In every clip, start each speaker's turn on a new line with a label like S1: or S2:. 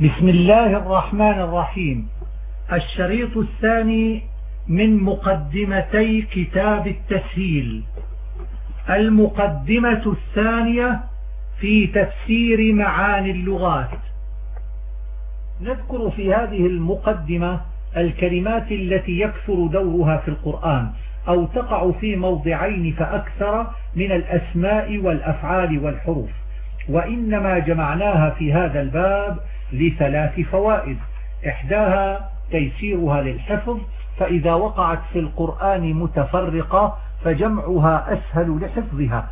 S1: بسم الله الرحمن الرحيم. الشريط الثاني من مقدمتي كتاب التسهيل. المقدمة الثانية في تفسير معاني اللغات. نذكر في هذه المقدمة الكلمات التي يكثر دورها في القرآن أو تقع في موضعين فأكثر من الأسماء والأفعال والحروف. وإنما جمعناها في هذا الباب لثلاث فوائد. إحداها تيسيرها للحفظ فإذا وقعت في القرآن متفرقة فجمعها أسهل لحفظها.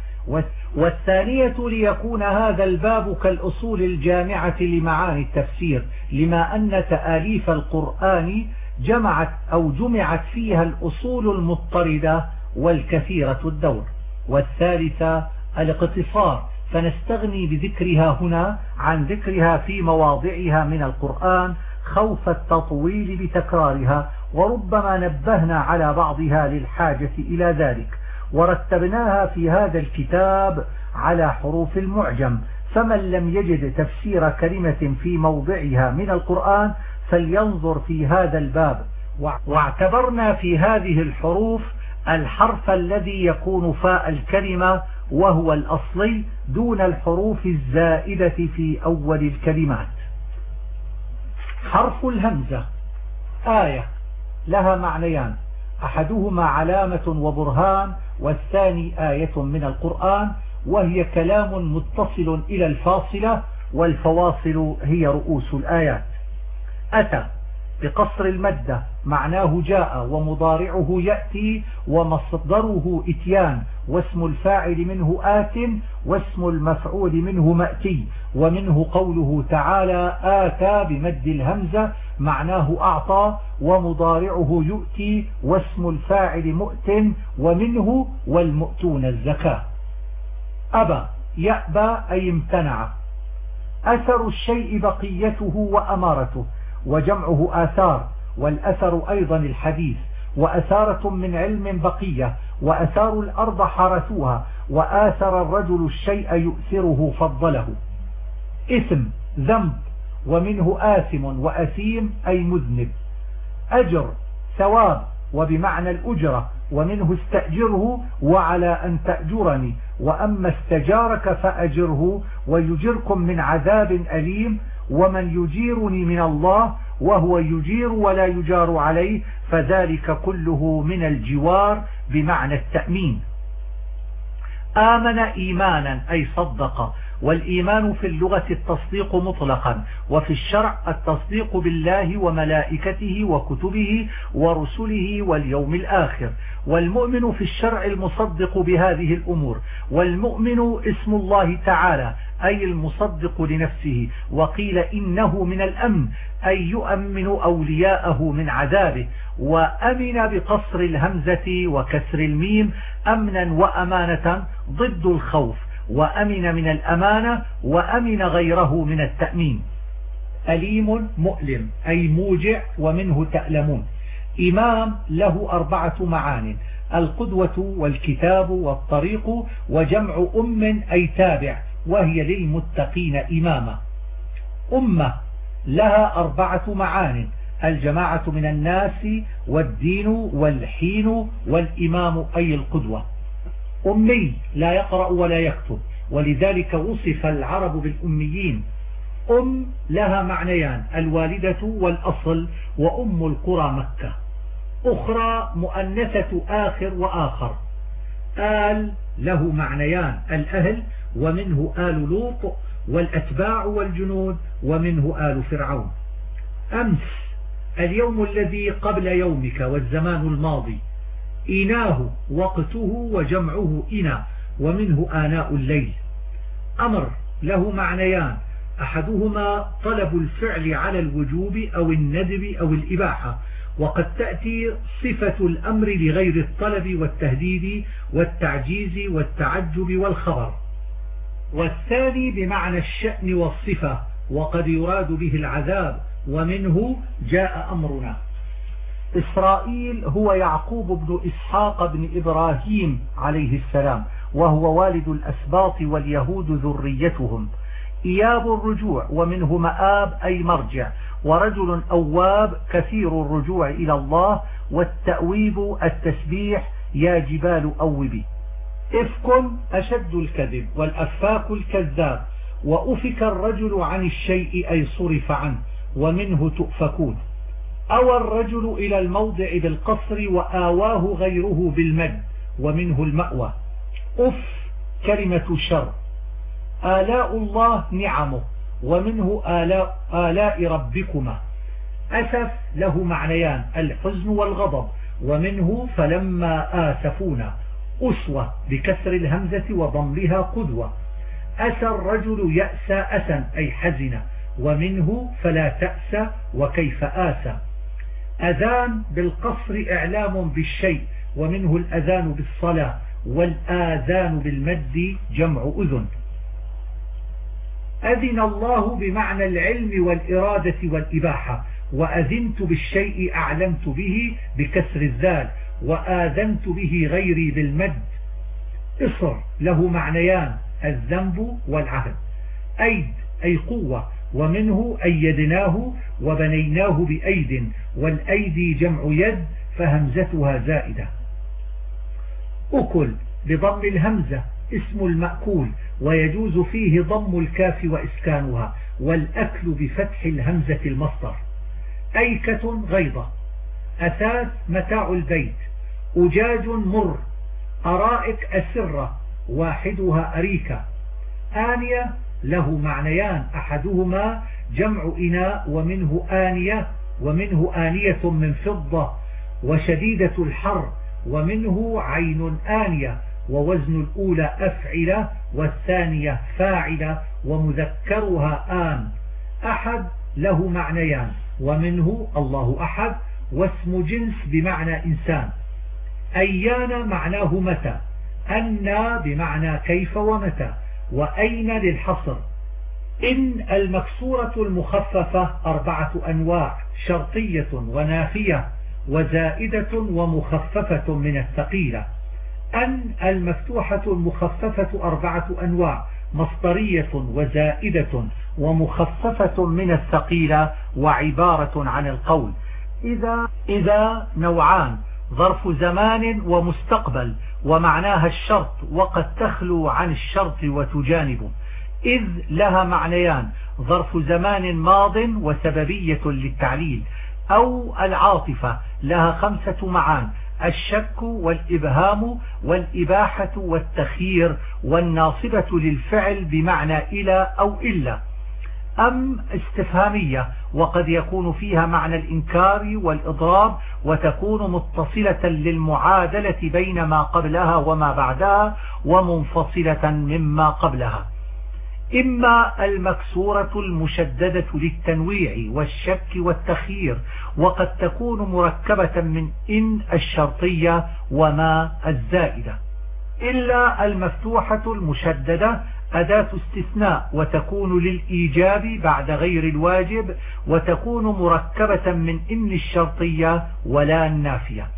S1: والثانية ليكون هذا الباب كالأصول الجامعة لمعاني التفسير لما أن تآليف القرآن جمعت أو جمعت فيها الأصول المضطردة والكثيرة الدور. والثالثة الاقتصار فنستغني بذكرها هنا عن ذكرها في مواضعها من القرآن خوف التطويل بتكرارها وربما نبهنا على بعضها للحاجة إلى ذلك. ورتبناها في هذا الكتاب على حروف المعجم. فمن لم يجد تفسير كلمة في موضعها من القرآن فلينظر في هذا الباب. واعتبرنا في هذه الحروف الحرف الذي يكون فاء الكلمة وهو الأصلي دون الحروف الزائدة في أول الكلمات. حرف الهمزة آية لها معنيان. أحدهما علامة وبرهان والثاني آية من القرآن وهي كلام متصل إلى الفاصلة والفواصل هي رؤوس الآيات. أتى. بقصر المدة معناه جاء ومضارعه يأتي ومصدره إتيان واسم الفاعل منه آت واسم المفعول منه مأتي ومنه قوله تعالى آتى بمد الهمزة معناه أعطى ومضارعه يؤتي واسم الفاعل مؤت ومنه والمؤتون الزكاة. أبى يأبى أي امتنع. أثر الشيء بقيته وأمارته. وجمعه آثار والأثر أيضا الحديث وأثارة من علم بقية وأثار الأرض حرثوها وآثر الرجل الشيء يؤثره فضله. إثم ذنب ومنه آثم وأثيم أي مذنب. أجر ثواب وبمعنى الأجرة ومنه استأجره وعلى أن تأجرني وأما استجارك فأجره ويجركم من عذاب أليم ومن يجيرني من الله وهو يجير ولا يجار عليه فذلك كله من الجوار بمعنى التأمين. آمن إيمانا أي صدق والإيمان في اللغة التصديق مطلقا وفي الشرع التصديق بالله وملائكته وكتبه ورسله واليوم الآخر. والمؤمن في الشرع المصدق بهذه الأمور والمؤمن اسم الله تعالى أي المصدق لنفسه. وقيل إنه من الأمن أي يؤمن أولياءه من عذابه. وأمن بقصر الهمزة وكسر الميم أمنا وأمانة ضد الخوف. وأمن من الأمانة وأمن غيره من التأمين. أليم مؤلم أي موجع ومنه تألمون. إمام له أربعة معان القدوة والكتاب والطريق وجمع أم أي تابع وهي للمتقين إماما. أمة لها أربعة معان الجماعة من الناس والدين والحين والإمام أي القدوة. أمي لا يقرأ ولا يكتب ولذلك وصف العرب بالأميين. أم لها معنيان الوالدة والأصل وأم القرى مكة. أخرى مؤنثة آخر وآخر. آل له معنيان الأهل ومنه آل لوط والأتباع والجنود ومنه آل فرعون. أمس اليوم الذي قبل يومك والزمان الماضي. إناه وقته وجمعه إنا ومنه آناء الليل. أمر له معنيان. أحدهما طلب الفعل على الوجوب أو الندب أو الإباحة وقد تأتي صفة الأمر لغير الطلب والتهديد والتعجيز والتعجب والخبر. والثاني بمعنى الشأن والصفة وقد يراد به العذاب ومنه جاء أمرنا. إسرائيل هو يعقوب بن إسحاق بن إبراهيم عليه السلام وهو والد الأسباط واليهود ذريتهم. إياب الرجوع ومنه مآب أي مرجع ورجل أواب كثير الرجوع إلى الله والتأويب التسبيح يا جبال أوبي. إفك أشد الكذب والأفاك الكذاب وأفك الرجل عن الشيء أي صرف عنه ومنه تؤفكون. أوى الرجل إلى الموضع بالقصر وآواه غيره بالمد ومنه المأوى. أف كلمة شر. آلاء الله نعمه ومنه آلاء, آلاء ربكما. أسف له معنيان الحزن والغضب. ومنه فلما آسفونا. أسوة بكسر الهمزة وضمها قدوة. أسى الرجل يأسى أسا أي حزن. ومنه فلا تأسى وكيف آسى. أذان بالقصر إعلام بالشيء ومنه الأذان بالصلاة والآذان بالمد جمع أذن. أذن الله بمعنى العلم والإرادة والإباحة وأذنت بالشيء أعلمت به بكسر الذال وآذنت به غيري بالمد. إصر له معنيان الذنب والعهد. أيد أي قوة ومنه أيدناه وبنيناه بأيد والأيدي جمع يد فهمزتها زائدة. أكل بضم الهمزة اسم المأكول ويجوز فيه ضم الكاف وإسكانها والأكل بفتح الهمزة المصدر. أيكة غيضة أثاث متاع البيت. أجاج مر. أرائك أسرة. واحدها أريكة. آنية له معنيان. أحدهما جمع إناء ومنه آنية ومنه آنية من فضة وشديدة الحر ومنه عين آنية ووزن الأولى أفعلة والثانية فاعلة ومذكرها آن. أحد له معنيان ومنه الله أحد واسم جنس بمعنى إنسان. أيان معناه متى؟ أن بمعنى كيف ومتى؟ وأين للحصر؟ إن المكسورة المخففة أربعة أنواع شرطية ونافية وزائدة ومخففة من الثقيلة. أن المفتوحة المخففة أربعة أنواع مصدرية وزائدة ومخففة من الثقيلة وعبارة عن القول. إذا, إذا نوعان ظرف زمان ومستقبل ومعناها الشرط وقد تخلو عن الشرط وتجانبه إذ لها معنيان ظرف زمان ماض وسببية للتعليل. أو العاطفة لها خمسة معان الشك والإبهام والإباحة والتخيير والناصبة للفعل بمعنى إلى أو إلا. أم استفهامية؟ وقد يكون فيها معنى الإنكار والإضراب وتكون متصلة للمعادلة بين ما قبلها وما بعدها ومنفصلة مما قبلها. إما المكسورة المشددة للتنويع والشك والتخيير وقد تكون مركبة من إن الشرطية وما الزائدة. إلا المفتوحة المشددة أداة استثناء وتكون للإيجاب بعد غير الواجب وتكون مركبة من إن الشرطية ولا النافية.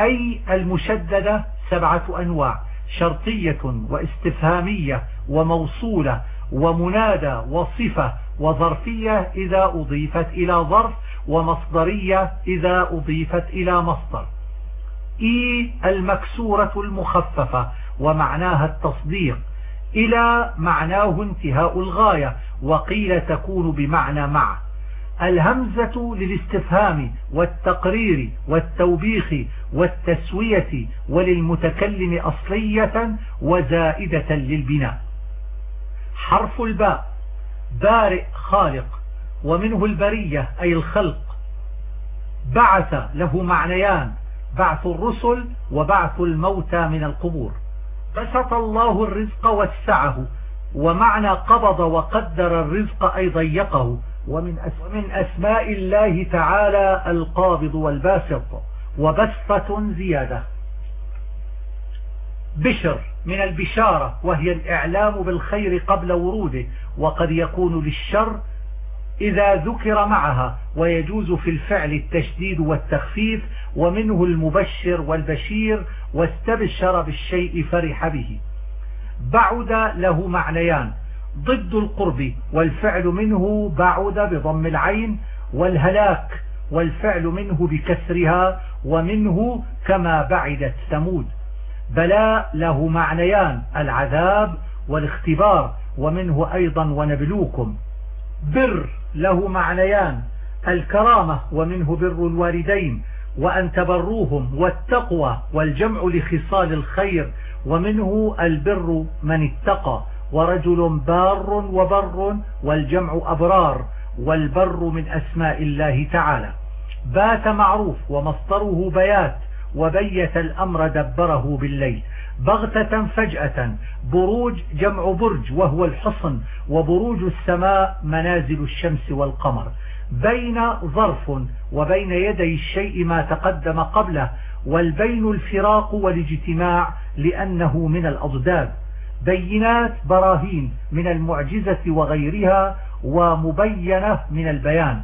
S1: أي المشددة سبعة أنواع شرطية واستفهامية وموصولة ومنادى وصفة وظرفية إذا أضيفت إلى ظرف ومصدرية إذا أضيفت إلى مصدر. إي المكسورة المخففة ومعناها التصديق إلى معناه انتهاء الغاية وقيل تكون بمعنى مع. الهمزة للاستفهام والتقرير والتوبيخ والتسوية وللمتكلم أصلية وزائدة للبناء. حرف الباء بارئ خالق ومنه البرية أي الخلق. بعث له معنيان بعث الرسل وبعث الموتى من القبور. بسط الله الرزق وسعه ومعنى قبض وقدر الرزق أي ضيقه ومن ومن أسماء الله تعالى القابض والباسط وبسطة زيادة. بشر من البشارة وهي الإعلام بالخير قبل وروده وقد يكون للشر إذا ذكر معها ويجوز في الفعل التشديد والتخفيف ومنه المبشر والبشير واستبشر بالشيء فرح به. بعد له معنيان. ضد القرب والفعل منه بعد بضم العين والهلاك والفعل منه بكسرها ومنه كما بعدت ثمود. بلاء له معنيان العذاب والاختبار ومنه أيضا ونبلوكم. بر له معنيان الكرامة ومنه بر الوالدين. وأن تبروهم والتقوى والجمع لخصال الخير ومنه البر من اتقى ورجل بار وبر والجمع أبرار والبر من أسماء الله تعالى. بات معروف ومصدره بيات وبيت الأمر دبره بالليل. بغتة فجأة بروج جمع برج وهو الحصن وبروج السماء منازل الشمس والقمر. بين ظرف وبين يدي الشيء ما تقدم قبله والبين الفراق والاجتماع لأنه من الأضداد. بينات براهين من المعجزة وغيرها ومبينة من البيان.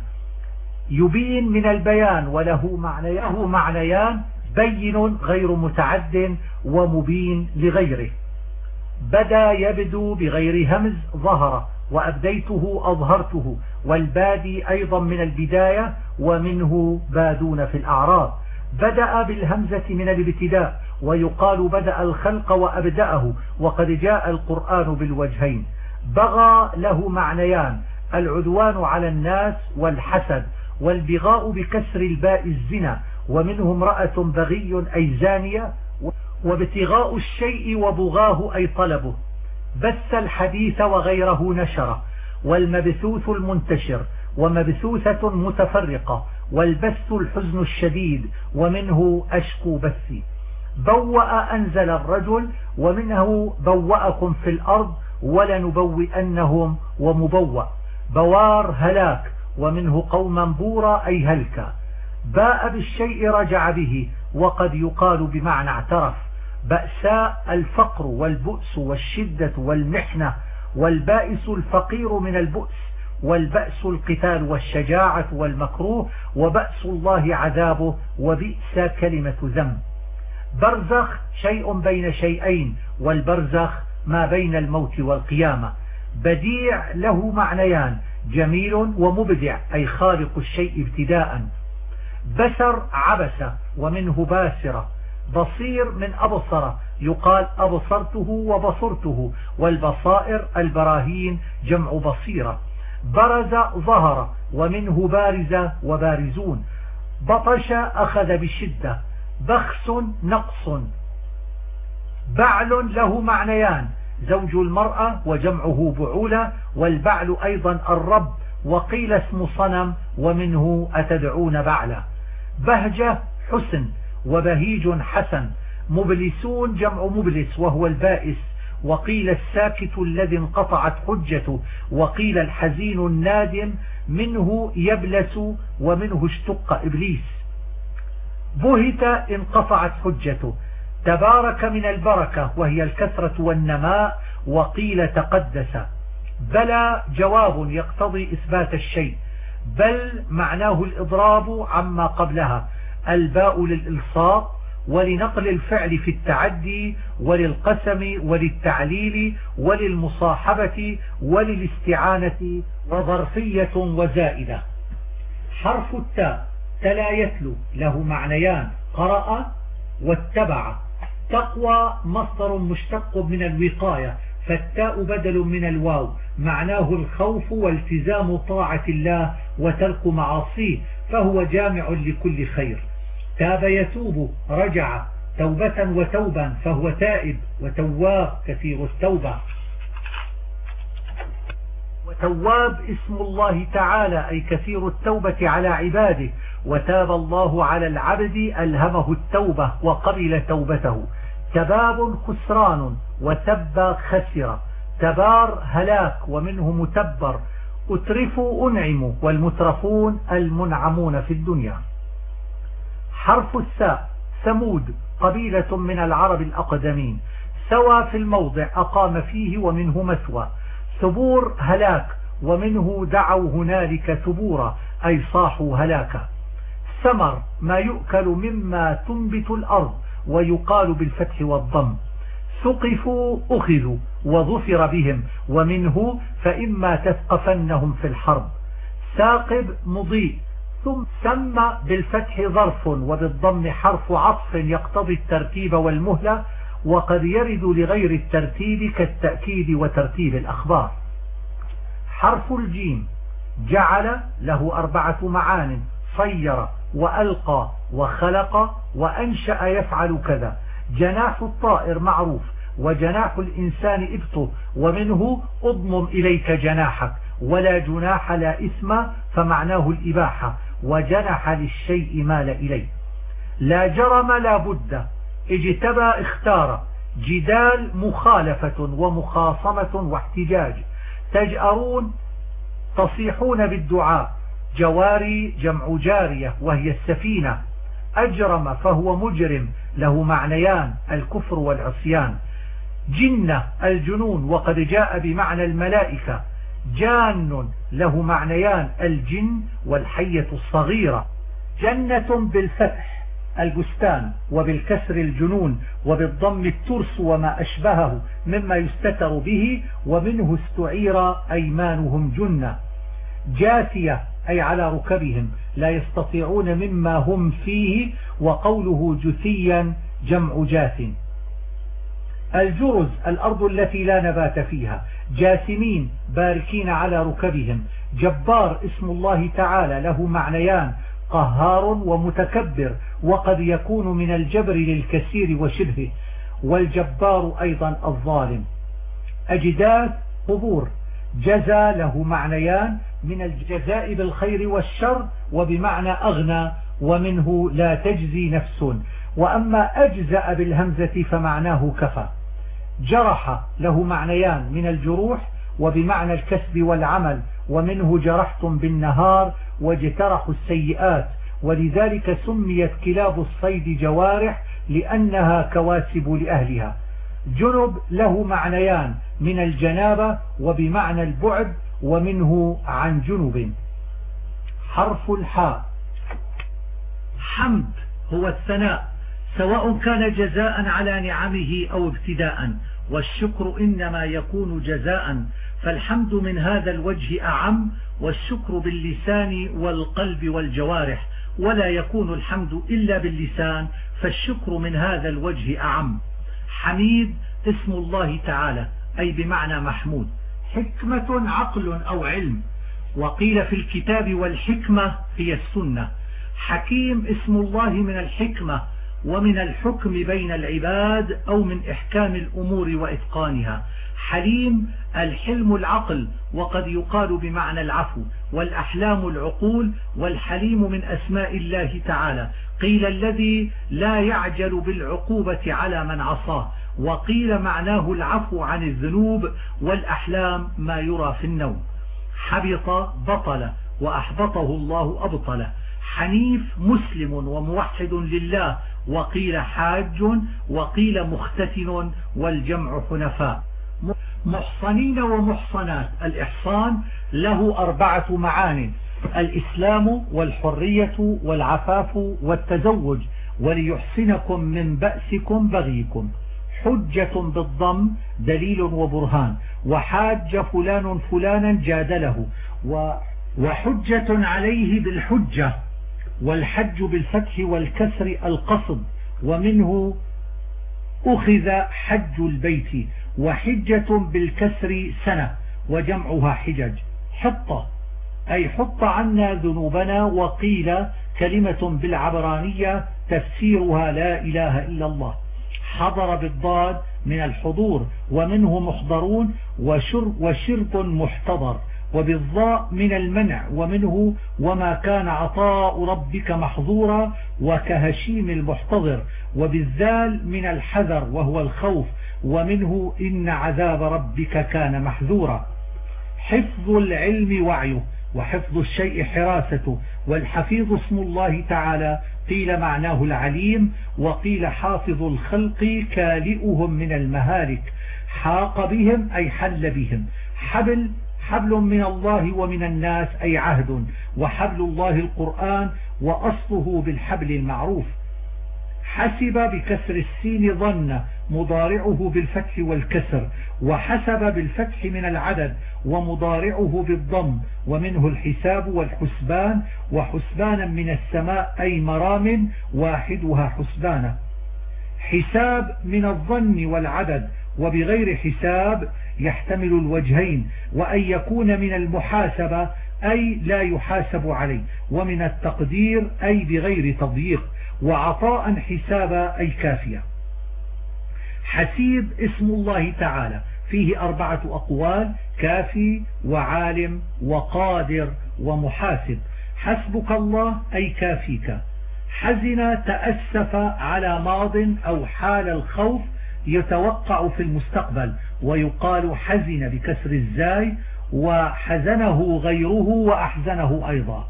S1: يبين من البيان وله معنيان, معنيان بين غير متعد ومبين لغيره. بدا يبدو بغير همز ظهر وأبديته أظهرته. والبادي أيضا من البداية ومنه بادون في الأعراض. بدأ بالهمزة من الابتداء ويقال بدأ الخلق وأبدأه. وقد جاء القرآن بالوجهين. بغى له معنيان العدوان على الناس والحسد والبغاء بكسر الباء الزنا. ومنه امرأة بغي أي زانية وابتغاء الشيء وبغاه أي طلبه. بث الحديث وغيره نشره والمبثوث المنتشر ومبثوثة متفرقة والبث الحزن الشديد ومنه أشكو بثي. بوأ أنزل الرجل ومنه بوأكم في الأرض ولنبوئنهم ومبوأ. بوار هلاك ومنه قوما بورا أي هلكا. باء بالشيء رجع به وقد يقال بمعنى اعترف. بأساء الفقر والبؤس والشدة والمحنة والبائس الفقير من البؤس والبأس القتال والشجاعة والمكروه وبأس الله عذابه وبئس كلمة ذنب. برزخ شيء بين شيئين والبرزخ ما بين الموت والقيامة. بديع له معنيان جميل ومبدع أي خالق الشيء ابتداء. بسر عبس ومنه باسرة. بصير من أبصر يقال أبصرته وبصرته والبصائر البراهين جمع بصيرة. برز ظهر ومنه بارز وبارزون. بطش أخذ بشدة. بخس نقص. بعل له معنيان. زوج المرأة وجمعه بعولة والبعل أيضا الرب. وقيل اسم صنم ومنه أتدعون بعلا. بهجة حسن. وبهيج حسن مبلسون جمع مبلس وهو البائس وقيل الساكت الذي انقطعت حجته وقيل الحزين النادم منه يبلس ومنه اشتق إبليس. بهت انقطعت حجته تبارك من البركة وهي الكثرة والنماء وقيل تقدس. بلى جواب يقتضي إثبات الشيء بل معناه الإضراب عما قبلها. الباء للإلصاق ولنقل الفعل في التعدي وللقسم وللتعليل وللمصاحبة وللاستعانة وظرفية وزائدة. حرف التاء تلا يتلو له معنيان قرأ واتبع. تقوى مصدر مشتق من الوقاية فالتاء بدل من الواو معناه الخوف والتزام طاعة الله وترك معاصيه فهو جامع لكل خير. تاب يتوب رجع توبة وتوبا فهو تائب وتواب كثير التوبة. وتواب اسم الله تعالى أي كثير التوبة على عباده. وتاب الله على العبد ألهمه التوبة وقبل توبته. تباب خسران وتب خسر. تبار هلاك ومنه متبر. أترفوا أنعموا والمترفون المنعمون في الدنيا. حرف الساء ثمود قبيلة من العرب الأقدمين. سوى في الموضع أقام فيه ومنه مثوى ثبور هلاك ومنه دعوا هنالك ثبورا. أي صاحوا هلاكا. ثمر ما يؤكل مما تنبت الأرض ويقال بالفتح والضم. ثقفوا أخذوا وظفر بهم. ومنه فإما تثقفنهم في الحرب. ثاقب مضيء. ثم سمى بالفتح ظرف وبالضم حرف عطف يقتضي الترتيب والمهلة وقد يرد لغير الترتيب كالتأكيد وترتيب الأخبار. حرف الجيم جعل له أربعة معان صير وألقى وخلق وأنشأ يفعل كذا. جناح الطائر معروف وجناح الإنسان إبطه ومنه أضمم إليك جناحك ولا جناح لا إثم فمعناه الإباحة. وجنح للشيء مال إليه. لا جرم لا بد. اجتبى اختار. جدال مخالفة ومخاصمة واحتجاج. تجأرون تصيحون بالدعاء. جواري جمع جارية وهي السفينة. أجرم فهو مجرم. له معنيان الكفر والعصيان. جنة الجنون وقد جاء بمعنى الملائكة. جان له معنيان الجن والحية الصغيرة. جنة بالفتح البستان وبالكسر الجنون وبالضم الترس وما أشبهه مما يستتر به ومنه استعير أيمانهم جنة. جاثية أي على ركبهم لا يستطيعون مما هم فيه وقوله جثيا جمع جاث. الجرز الأرض التي لا نبات فيها. جاثمين باركين على ركبهم. جبار اسم الله تعالى له معنيان قهار ومتكبر وقد يكون من الجبر للكثير وشبهه والجبار أيضا الظالم. أجداث قبور جزى له معنيان من الجزاء بالخير والشر وبمعنى أغنى ومنه لا تجزي نفس. وأما أجزأ بالهمزة فمعناه كفى. جرح له معنيان من الجروح وبمعنى الكسب والعمل ومنه جرحتم بالنهار واجترحوا السيئات. ولذلك سميت كلاب الصيد جوارح لأنها كواسب لأهلها. جنب له معنيان من الجنابة وبمعنى البعد ومنه عن جنب. حرف الحاء. حمد هو الثناء. سواء كان جزاء على نعمه أو ابتداء والشكر إنما يكون جزاء فالحمد من هذا الوجه أعم والشكر باللسان والقلب والجوارح ولا يكون الحمد إلا باللسان فالشكر من هذا الوجه أعم. حميد اسم الله تعالى أي بمعنى محمود. حكمة عقل أو علم. وقيل في الكتاب والحكمة هي السنة. حكيم اسم الله من الحكمة ومن الحكم بين العباد أو من إحكام الأمور وإتقانها. حليم الحلم العقل وقد يقال بمعنى العفو والأحلام العقول والحليم من أسماء الله تعالى. قيل الذي لا يعجل بالعقوبة على من عصاه وقيل معناه العفو عن الذنوب والأحلام ما يرى في النوم. حبط بطل وأحبطه الله أبطله حنيف مسلم وموحد لله وقيل حاج وقيل مختتن والجمع حنفاء. محصنين ومحصنات. الإحصان له أربعة معان الإسلام والحرية والعفاف والتزوج وليحسنكم من بأسكم بغيكم. حجة بالضم دليل وبرهان وحاج فلان فلانا جادله. وحجة عليه بالحجة والحج بالفتح والكسر القصد ومنه أخذ حج البيت وحجة بالكسر سنة وجمعها حجج. حطة أي حط عنا ذنوبنا وقيل كلمة بالعبرانية تفسيرها لا إله إلا الله. حضر بالضاد من الحضور ومنه محضرون وشرب محتضر. وبالضاء من المنع ومنه وما كان عطاء ربك محظورا وكهشيم المحتضر وبالذال من الحذر وهو الخوف ومنه إن عذاب ربك كان محذورا. حفظ العلم وعيه وحفظ الشيء حراسته والحفيظ اسم الله تعالى قيل معناه العليم وقيل حافظ الخلق كالئهم من المهالك. حاق بهم أي حل بهم. حبل حبل من الله ومن الناس أي عهد. وحبل الله القرآن وأصله بالحبل المعروف. حسب بكسر السين ظن مضارعه بالفتح والكسر. وحسب بالفتح من العدد ومضارعه بالضم. ومنه الحساب والحسبان. وحسبانا من السماء أي مرام واحدها حسبانا. حساب من الظن والعدد. وبغير حساب يحتمل الوجهين وأن يكون من المحاسبة أي لا يحاسب عليه ومن التقدير أي بغير تضييق وعطاء حسابا أي كافية حسيب اسم الله تعالى فيه أربعة أقوال كافي وعالم وقادر ومحاسب. حسبك الله أي كافيك. حزن تأسف على ماض أو حال الخوف يتوقع في المستقبل. ويقال حزن بكسر الزاي وحزنه غيره وأحزنه أيضا.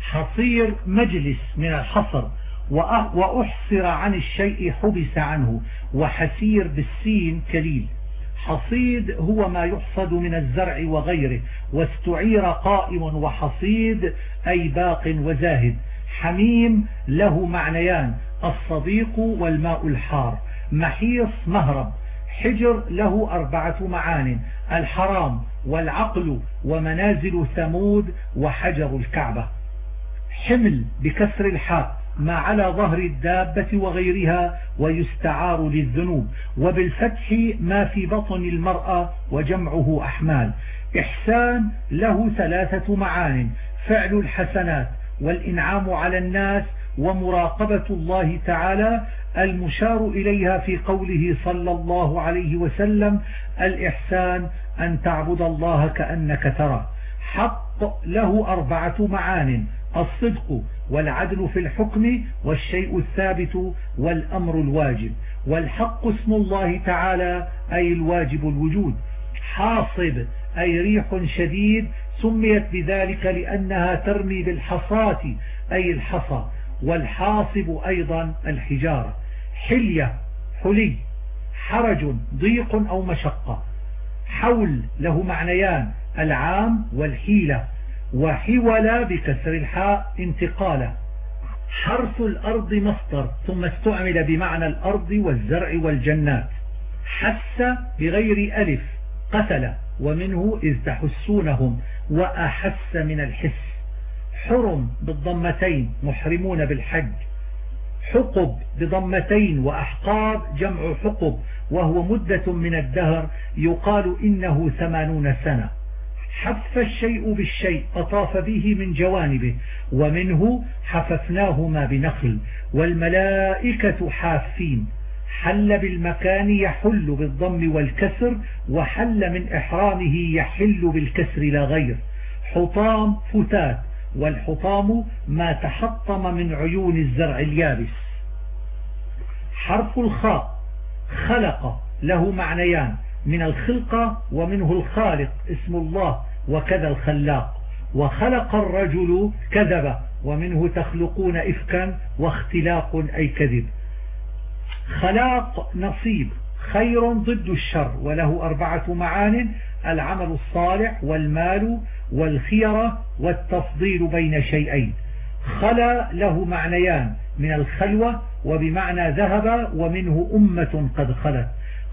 S1: حصير مجلس من الحصر وأحصر عن الشيء حبس عنه وحسير بالسين كليل. حصيد هو ما يحصد من الزرع وغيره واستعير قائم وحصيد أي باق وزاهد. حميم له معنيان الصديق والماء الحار. محيص مهرب. حجر له أربعة معان الحرام والعقل ومنازل ثمود وحجر الكعبة. حمل بكسر الحاء ما على ظهر الدابة وغيرها ويستعار للذنوب وبالفتح ما في بطن المرأة وجمعه أحمال. إحسان له ثلاثة معان فعل الحسنات والإنعام على الناس ومراقبة الله تعالى المشار إليها في قوله صلى الله عليه وسلم الإحسان أن تعبد الله كأنك ترى. حق له أربعة معان الصدق والعدل في الحكم والشيء الثابت والأمر الواجب. والحق اسم الله تعالى أي الواجب الوجود. حاصب أي ريح شديد سميت بذلك لأنها ترمي بالحصاة أي الحصى. والحاصب أيضا الحجارة. حلية حلي حرج ضيق أو مشقة. حول له معنيان العام والحيلة. وحول بكسر الحاء انتقالا حرث الأرض مصدر ثم استعمل بمعنى الأرض والزرع والجنات. حس بغير ألف قتل ومنه إذ تحسونهم وأحس من الحس. حرم بالضمتين محرمون بالحج. حقب بضمتين وأحقاب جمع حقب وهو مدة من الدهر يقال إنه ثمانون سنة. حف الشيء بالشيء أطاف به من جوانبه ومنه حففناهما بنخل. والملائكة حافين. حل بالمكان يحل بالضم والكسر وحل من إحرامه يحل بالكسر لا غير. حطام فتات. والحطام ما تحطم من عيون الزرع اليابس. حرف الخاء خلق له معنيان من الخلقة ومنه الخالق اسم الله وكذا الخلاق. وخلق الرجل كذب ومنه تخلقون إفكا واختلاق أي كذب. خلاق نصيب خير ضد الشر وله أربعة معان العمل الصالح والمال والخيرة والتفضيل بين شيئين. خلا له معنيان من الخلوة وبمعنى ذهب ومنه أمة قد خلت.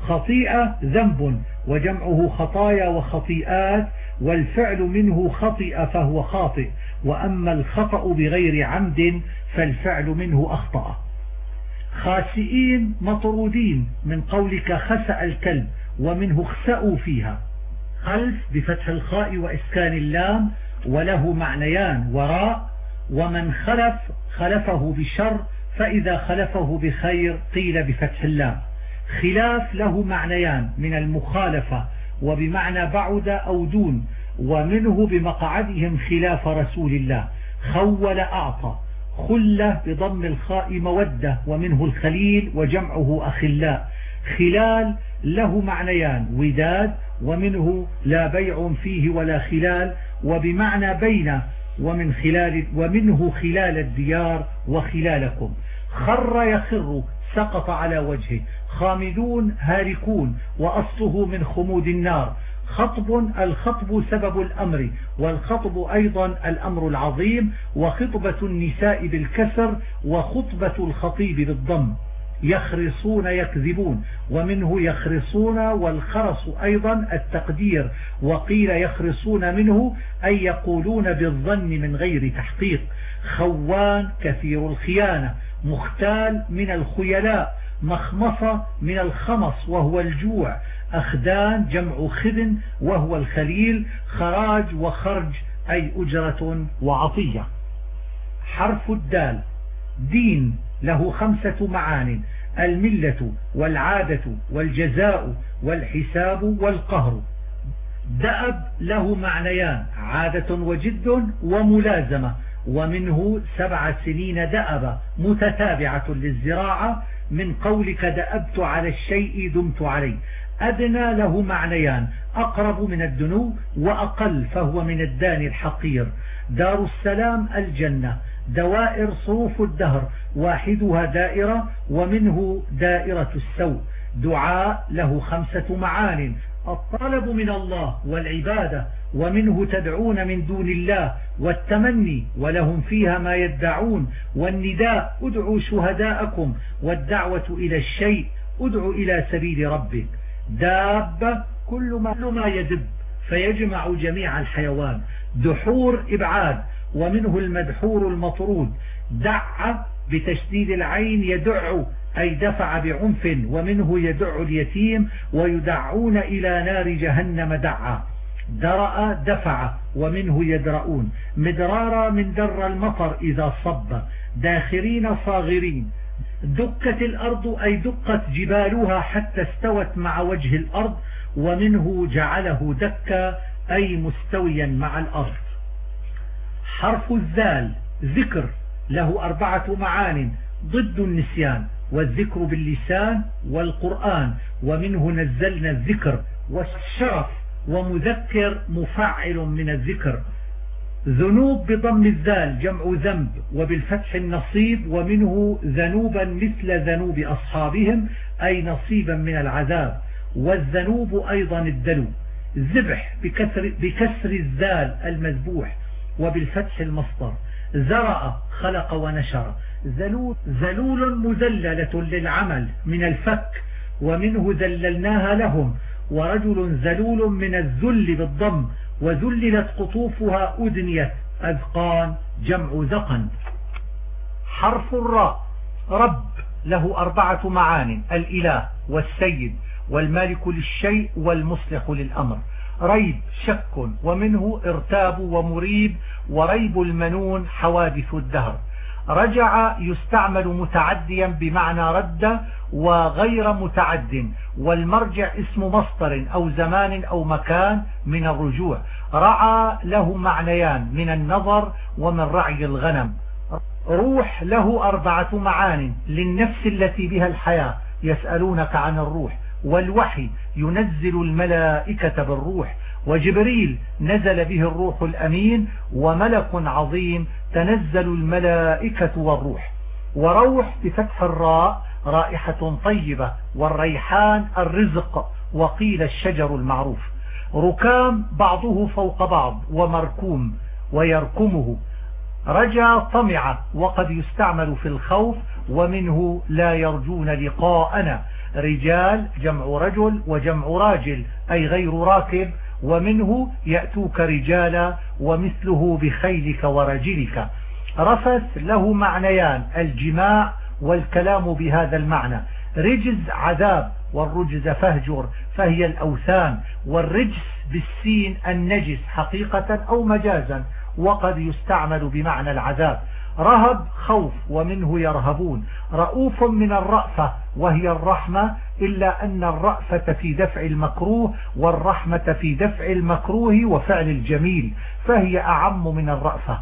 S1: خطيئة ذنب وجمعه خطايا وخطيئات والفعل منه خطئ فهو خاطئ. وأما الخطأ بغير عمد فالفعل منه أخطأ. خاسئين مطرودين من قولك خسأ الكلب ومنه اخسأوا فيها. خلف بفتح الخاء وإسكان اللام وله معنيان وراء ومن خلف خلفه بشر فإذا خلفه بخير قيل بفتح اللام. خلاف له معنيان من المخالفة وبمعنى بعد أو دون ومنه بمقعدهم خلاف رسول الله. خول أعطى خلة بضم الخاء مودة ومنه الخليل وجمعه أخلاء. خلال له معنيان وداد ومنه لا بيع فيه ولا خلال وبمعنى بين ومن خلال ومنه خلال الديار وخلالكم. خر يخر سقط على وجهه. خامدون هاركون وأصله من خمود النار. خطب الخطب سبب الأمر والخطب أيضا الأمر العظيم وخطبة النساء بالكسر وخطبة الخطيب بالضم. يخرصون يكذبون ومنه يخرصون والخرص أيضا التقدير وقيل يخرصون منه أي يقولون بالظن من غير تحقيق. خوان كثير الخيانة مختال من الخيلاء مخمصة من الخمص وهو الجوع أخدان جمع خدن وهو الخليل خراج وخرج أي أجرة وعطية. حرف الدال دين له خمسة معان الملة والعادة والجزاء والحساب والقهر. دأب له معنيان عادة وجد وملازمة ومنه سبع سنين دأب متتابعة للزراعة من قولك دأبت على الشيء دمت عليه. أدنى له معنيان أقرب من الدنو وأقل فهو من الدان الحقير. دار السلام الجنة دوائر صروف الدهر واحدها دائرة ومنه دائرة السوء. دعاء له خمسة معان الطلب من الله والعبادة ومنه تدعون من دون الله والتمني ولهم فيها ما يدعون. والنداء ادعوا شهداءكم والدعوة إلى الشيء ادعوا إلى سبيل ربك. دابة كل ما يدب فيجمع جميع الحيوان. دحور إبعاد. ومنه المدحور المطرود. دع بتشديد العين يدع أي دفع بعنف ومنه يدع اليتيم ويدعون إلى نار جهنم دعا. درأ دفع ومنه يدرؤون. مدرارا من در المطر إذا صب. داخرين صاغرين. دكت الأرض أي دقت جبالها حتى استوت مع وجه الأرض ومنه جعله دكا أي مستويا مع الأرض. حرف الزال ذكر له أربعة معان ضد النسيان والذكر باللسان والقرآن ومنه نزلنا الذكر والشرف ومذكر مفعل من الذكر. ذنوب بضم الذال جمع ذنب وبالفتح النصيب ومنه ذنوبا مثل ذنوب أصحابهم أي نصيبا من العذاب. والذنوب أيضا الدلو ذبح بكسر, بكسر الذال المذبوح وبالفتح المصدر. زرع خلق ونشر. ذلول, ذلول مذللة للعمل من الفك ومنه ذللناها لهم. ورجل ذلول من الذل بالضم وذللت قطوفها أدنيت. أذقان جمع ذقن حرف الراء. رب له أربعة معان. الإله والسيد والمالك للشيء والمصلح للأمر. ريب شك ومنه ارتاب ومريب وريب المنون حوادث الدهر. رجع يستعمل متعديا بمعنى رد وغير متعد والمرجع اسم مصدر أو زمان أو مكان من الرجوع. رعى له معنيان من النظر ومن رعي الغنم. روح له أربعة معان للنفس التي بها الحياة يسألونك عن الروح. والوحي ينزل الملائكة بالروح وجبريل نزل به الروح الأمين وملك عظيم تنزل الملائكة والروح. وروح بفتح الراء رائحة طيبة والريحان الرزق وقيل الشجر المعروف. ركام بعضه فوق بعض ومركوم ويركمه. رجا طمع وقد يستعمل في الخوف ومنه لا يرجون لقاءنا. رجال جمع رجل وجمع راجل أي غير راكب ومنه يأتوك رجالا ومثله بخيلك ورجلك. رفث له معنيان الجماع والكلام بهذا المعنى. رجز عذاب والرجز فهجر فهي الأوثان. والرجس بالسين النجس حقيقة أو مجازا وقد يستعمل بمعنى العذاب. رهب خوف ومنه يرهبون. رؤوف من الرأفة وهي الرحمة إلا أن الرأفة في دفع المكروه والرحمة في دفع المكروه وفعل الجميل فهي أعم من الرأفة.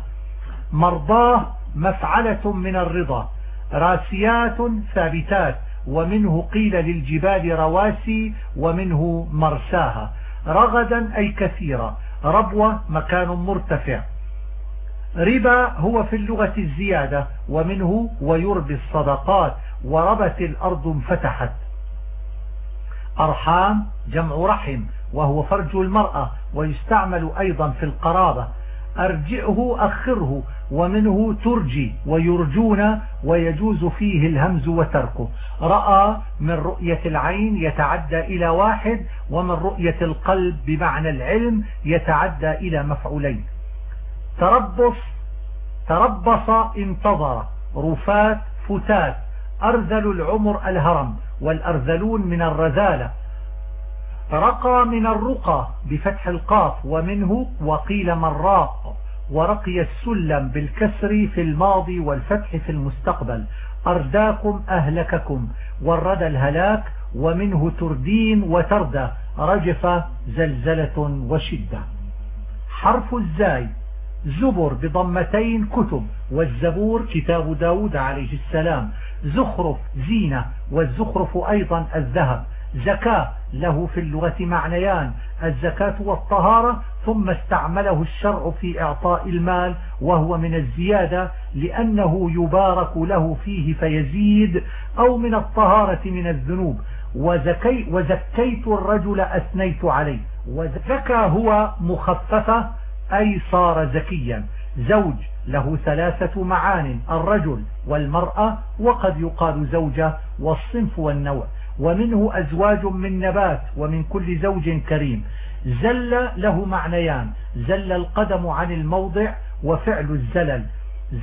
S1: مرضاه مفعلة من الرضا. راسيات ثابتات ومنه قيل للجبال رواسي ومنه مرساها. رغدا أي كثيرا. ربوة مكان مرتفع. ربا هو في اللغة الزيادة ومنه ويربي الصدقات وربت الأرض انفتحت. أرحام جمع رحم وهو فرج المرأة ويستعمل أيضا في القرابة. أرجئه أخره ومنه ترجي ويرجون ويجوز فيه الهمز وتركه. رأى من رؤية العين يتعدى إلى واحد ومن رؤية القلب بمعنى العلم يتعدى إلى مفعولين. تربص تربص انتظر. رفات فتات. أرذل العمر الهرم والأرذلون من الرذالة. رقى من الرقى بفتح القاف ومنه وقيل مراق. ورقي السلم بالكسر في الماضي والفتح في المستقبل. أرداكم أهلككم. ورد الهلاك ومنه تردين وتردى. رجف زلزلة وشدة. حرف الزاي. زبر بضمتين كتب والزبور كتاب داود عليه السلام. زخرف زينة والزخرف أيضا الذهب. زكاة له في اللغة معنيان. الزكاة والطهارة ثم استعمله الشرع في إعطاء المال وهو من الزيادة لأنه يبارك له فيه فيزيد أو من الطهارة من الذنوب. وزكي وزكيت الرجل أثنيت عليه. وزكى هو مخففة أي صار زكيا. زوج له ثلاثة معان الرجل والمرأة وقد يقال زوجة والصنف والنوع. ومنه أزواج من نبات ومن كل زوج كريم. زل له معنيان. زل القدم عن الموضع وفعل الزلل.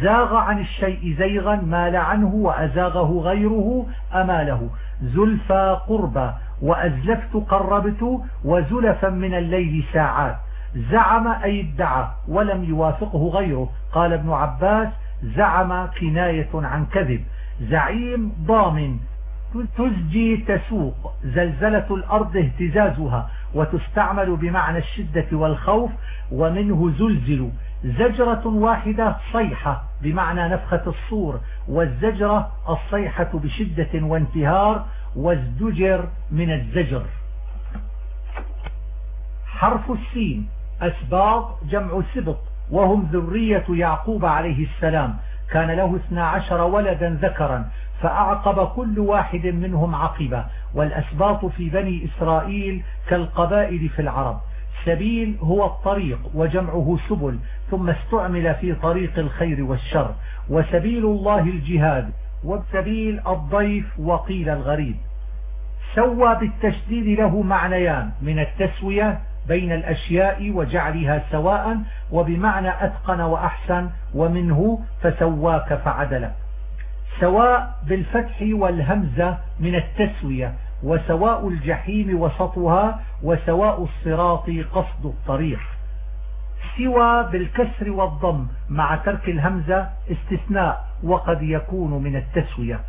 S1: زاغ عن الشيء زيغا مال عنه وأزاغه غيره أماله. زلفى قربا وأزلفت قربت وزلفا من الليل ساعات. زعم أي ادعى ولم يوافقه غيره. قال ابن عباس زعم كناية عن كذب. زعيم ضامن. تزجي تسوق. زلزلة الأرض اهتزازها. وتستعمل بمعنى الشدة والخوف. ومنه زلزل. زجرة واحدة صيحة بمعنى نفخة الصور. والزجرة الصيحة بشدة وانتهار. والزجر من الزجر. حرف السين. أسباط جمع سبط وهم ذرية يعقوب عليه السلام. كان له اثنا عشر ولدا ذكرا فأعقب كل واحد منهم عقبة والأسباط في بني إسرائيل كالقبائل في العرب. سبيل هو الطريق وجمعه سبل ثم استعمل في طريق الخير والشر. وسبيل الله الجهاد والسبيل الضيف وقيل الغريب. سوى بالتشديد له معنيان من التسوية بين الأشياء وجعلها سواء وبمعنى أتقن وأحسن ومنه فسواك فعدلك سواء بالفتح والهمزة من التسوية وسواء الجحيم وسطها وسواء الصراط قصد الطريق. سوى بالكسر والضم مع ترك الهمزة استثناء وقد يكون من التسوية.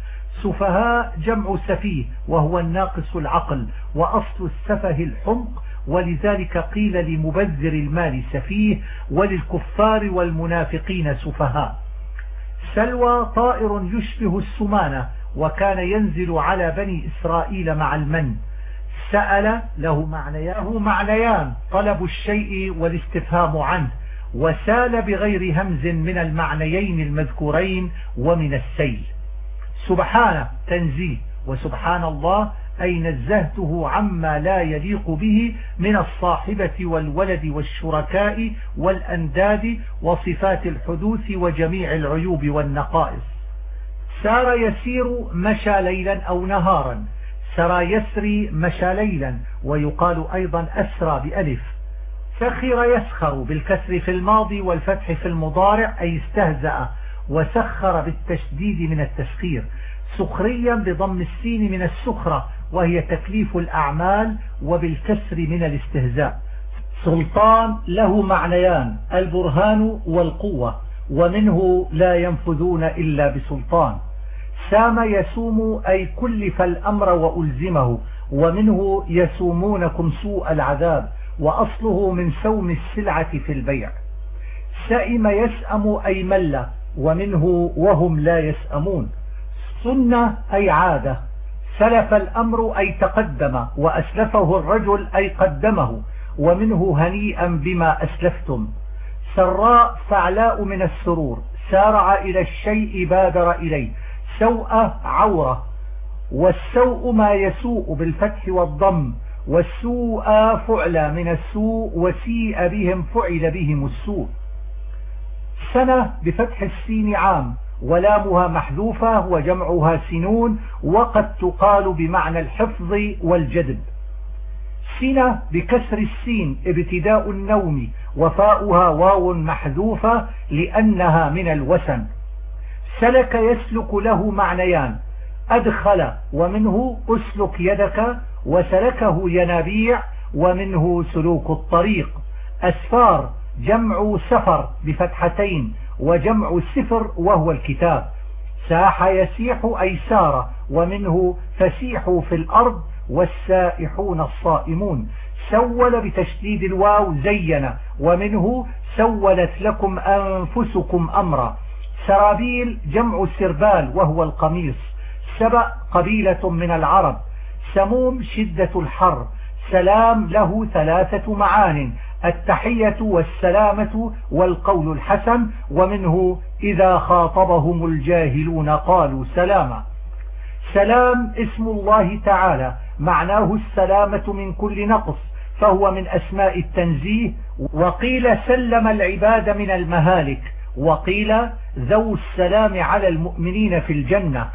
S1: سفهاء جمع سفيه وهو الناقص العقل وأصل السفه الحمق ولذلك قيل لمبذر المال سفيه وللكفار والمنافقين سفهاء. سلوى طائر يشبه السمانة وكان ينزل على بني إسرائيل مع المن. سأل له معنيان معنيان طلب الشيء والاستفهام عنه وسال بغير همز من المعنيين المذكورين ومن السيل. سبحانه تنزيه وسبحان الله أي نزهته عما لا يليق به من الصاحبة والولد والشركاء والأنداد وصفات الحدوث وجميع العيوب والنقائص. سار يسير مشى ليلا أو نهارا. سرى يسري مشى ليلا ويقال أيضا أسرى بألف. سخر يسخر بالكسر في الماضي والفتح في المضارع أي استهزأ وسخر بالتشديد من التسخير. سخريا بضم السين من السخرة وهي تكليف الأعمال وبالكسر من الاستهزاء. سلطان له معنيان البرهان والقوة ومنه لا ينفذون إلا بسلطان. سام يسوم أي كلف الأمر وألزمه ومنه يسومونكم سوء العذاب وأصله من سوم السلعة في البيع. سئم يسأم أي مل ومنه وهم لا يسأمون. سنة أي عادة سلف الأمر أي تقدم وأسلفه الرجل أي قدمه ومنه هنيئا بما أسلفتم. سراء فعلاء من السرور سارع إلى الشيء بادر إليه. سوء عورة والسوء ما يسوء بالفتح والضم والسوء فعل من السوء وسيء بهم فعل بهم السوء. سنة بفتح السين عام ولامها محذوفة وجمعها سنون وقد تقال بمعنى الحفظ والجذب. سنة بكسر السين ابتداء النوم وفاؤها واو محذوفة لأنها من الوسن. سلك يسلك له معنيان أدخل ومنه أسلك يدك وسلكه ينابيع ومنه سلوك الطريق. أسفار جمع سفر بفتحتين وجمع سفر وهو الكتاب. ساح يسيح أي سار ومنه فسيحوا في الأرض والسائحون الصائمون. سول بتشديد الواو زين ومنه سولت لكم أنفسكم أمرا. سرابيل جمع سربال وهو القميص. سبأ قبيلة من العرب. سموم شدة الحر. سلام له ثلاثة معان. التحية والسلامة والقول الحسن ومنه إذا خاطبهم الجاهلون قالوا سلاما. سلام اسم الله تعالى معناه السلامة من كل نقص فهو من أسماء التنزيه وقيل سلم العباد من المهالك وقيل ذو السلام على المؤمنين في الجنة.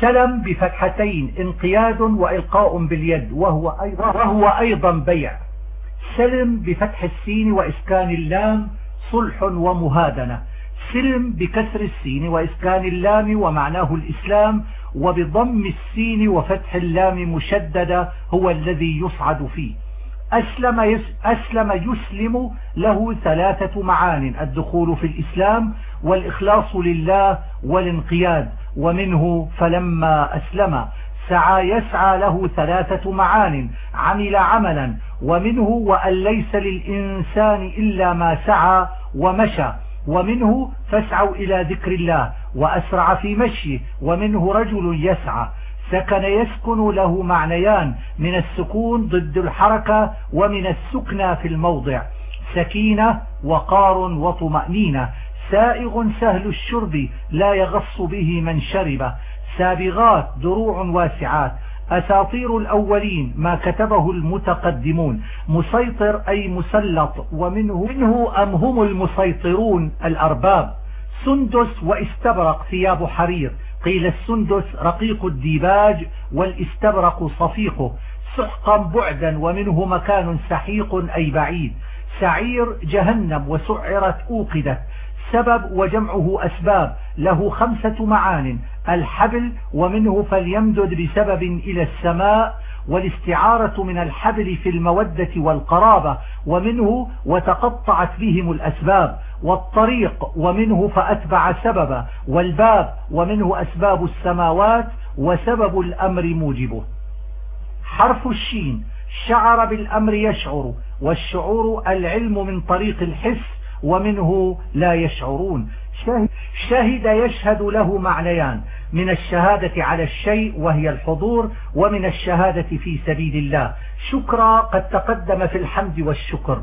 S1: سلم بفتحتين انقياد وإلقاء باليد وهو أيضا, وهو أيضا بيع. سلم بفتح السين وإسكان اللام صلح ومهادنة. سلم بكسر السين وإسكان اللام ومعناه الإسلام وبضم السين وفتح اللام مشددة هو الذي يصعد فيه. أسلم, أسلم يسلم له ثلاثة معان الدخول في الإسلام والإخلاص لله والانقياد ومنه فلما أسلم. سعى يسعى له ثلاثة معان عمل عملا ومنه وأن ليس للإنسان إلا ما سعى ومشى ومنه فاسعوا إلى ذكر الله وأسرع في مشيه ومنه رجل يسعى. سكن يسكن له معنيان من السكون ضد الحركة ومن السكنى في الموضع. سكينة وقار وطمأنينة سائغ سهل الشرب لا يغص به من شرب. سابغات دروع واسعات. أساطير الأولين ما كتبه المتقدمون. مسيطر أي مسلط ومنه منه أم هم المسيطرون؟ الأرباب. سندس واستبرق ثياب حرير. قيل السندس رقيق الديباج والاستبرق صفيقه. سحقا بعدا ومنه مكان سحيق أي بعيد. سعير جهنم وسعرت أوقدت سبب وجمعه أسباب. له خمسة معان. الحبل ومنه فليمدد بسبب إلى السماء والاستعارة من الحبل في المودة والقرابة ومنه وتقطعت بهم الأسباب والطريق ومنه فأتبع سببا والباب ومنه أسباب السماوات وسبب الأمر موجبه. حرف الشين شعر بالأمر يشعر والشعور العلم من طريق الحس ومنه لا يشعرون. شهد يشهد له معنيان من الشهادة على الشيء وهي الحضور ومن الشهادة في سبيل الله. شكرا قد تقدم في الحمد والشكر.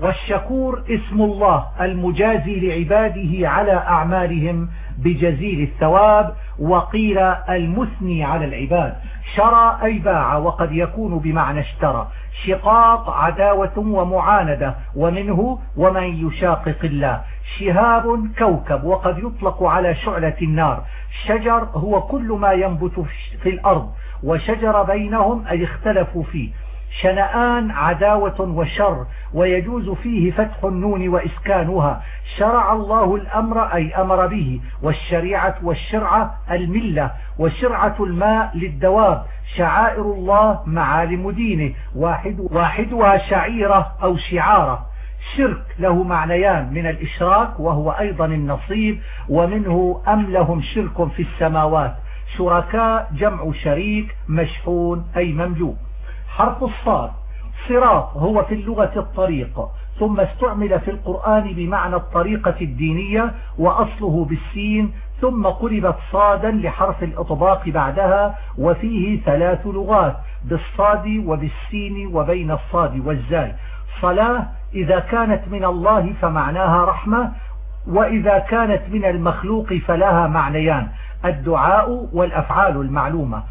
S1: والشكور اسم الله المجازي لعباده على أعمالهم بجزيل الثواب وقيل المثني على العباد. شرى أي باع وقد يكون بمعنى اشترى. شقاق عداوة ومعاندة ومنه ومن يشاقق الله. شهاب كوكب وقد يطلق على شعلة النار. شجر هو كل ما ينبت في الأرض وشجر بينهم أي اختلفوا فيه. شنآن عداوة وشر ويجوز فيه فتح النون وإسكانها. شرع الله الأمر أي أمر به والشريعة والشرعة الملة وشرعة الماء للدواب. شعائر الله معالم دينه واحد واحدها شعيرة أو شعارة. شرك له معنيان من الإشراك وهو أيضا النصيب ومنه أم لهم شرك في السماوات. شركاء جمع شريك مشحون أي ممجوب حرف الصاد صراط هو في اللغة الطريق ثم استعمل في القرآن بمعنى الطريقة الدينية وأصله بالسين ثم قلبت صادا لحرف الإطباق بعدها وفيه ثلاث لغات بالصاد وبالسين وبين الصاد والزاي. صلاة إذا كانت من الله فمعناها رحمة وإذا كانت من المخلوق فلها معنيان الدعاء والأفعال المعلومة.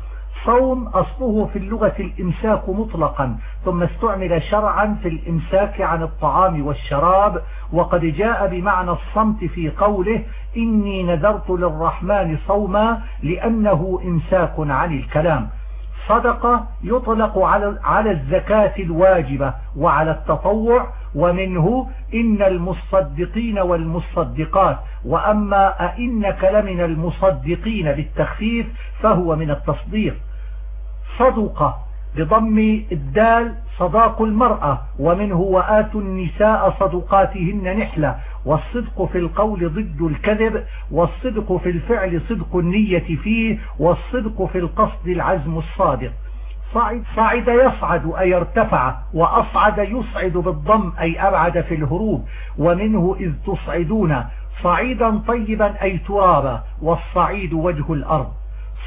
S1: الصوم أصله في اللغة الإمساك مطلقا ثم استعمل شرعا في الإمساك عن الطعام والشراب وقد جاء بمعنى الصمت في قوله إني نذرت للرحمن صوما لأنه إمساك عن الكلام. صدقة يطلق على على الزكاة الواجبة وعلى التطوع ومنه إن المصدقين والمصدقات وأما أئنك لمن المصدقين بالتخفيف فهو من التصديق. صدقة بضم الدال صداق المرأة ومنه وآتوا النساء صدقاتهن نحلة. والصدق في القول ضد الكذب والصدق في الفعل صدق النية فيه والصدق في القصد العزم الصادق. صعد, صعد يصعد أي ارتفع وأصعد يصعد بالضم أي أبعد في الهروب. ومنه إذ تصعدون صعيدا طيبا أي ترابا والصعيد وجه الأرض.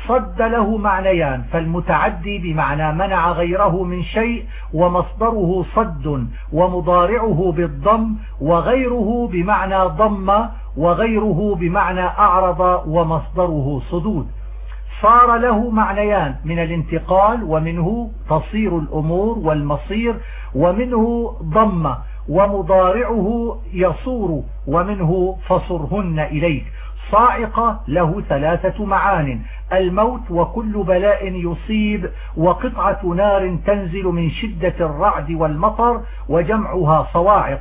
S1: صد له معنيان فالمتعدي بمعنى منع غيره من شيء ومصدره صد ومضارعه بالضم وغيره بمعنى ضم وغيره بمعنى أعرض ومصدره صدود. صار له معنيان من الانتقال ومنه تصير الأمور والمصير ومنه ضم ومضارعه يصور ومنه فصرهن إليك. صاعقة له ثلاثة معان الموت وكل بلاء يصيب وقطعة نار تنزل من شدة الرعد والمطر وجمعها صواعق.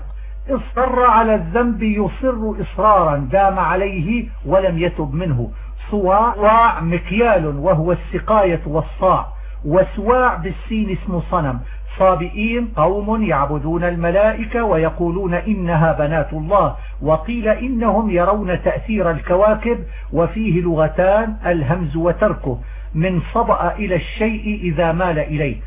S1: اصر على الذنب يصر إصرارا دام عليه ولم يتب منه. صواع مكيال وهو السقاية والصاع. وسواع بالسين اسم صنم. صابئين قوم يعبدون الملائكة ويقولون إنها بنات الله وقيل إنهم يرون تأثير الكواكب وفيه لغتان الهمز وتركه من صبأ إلى الشيء إذا مال إليه.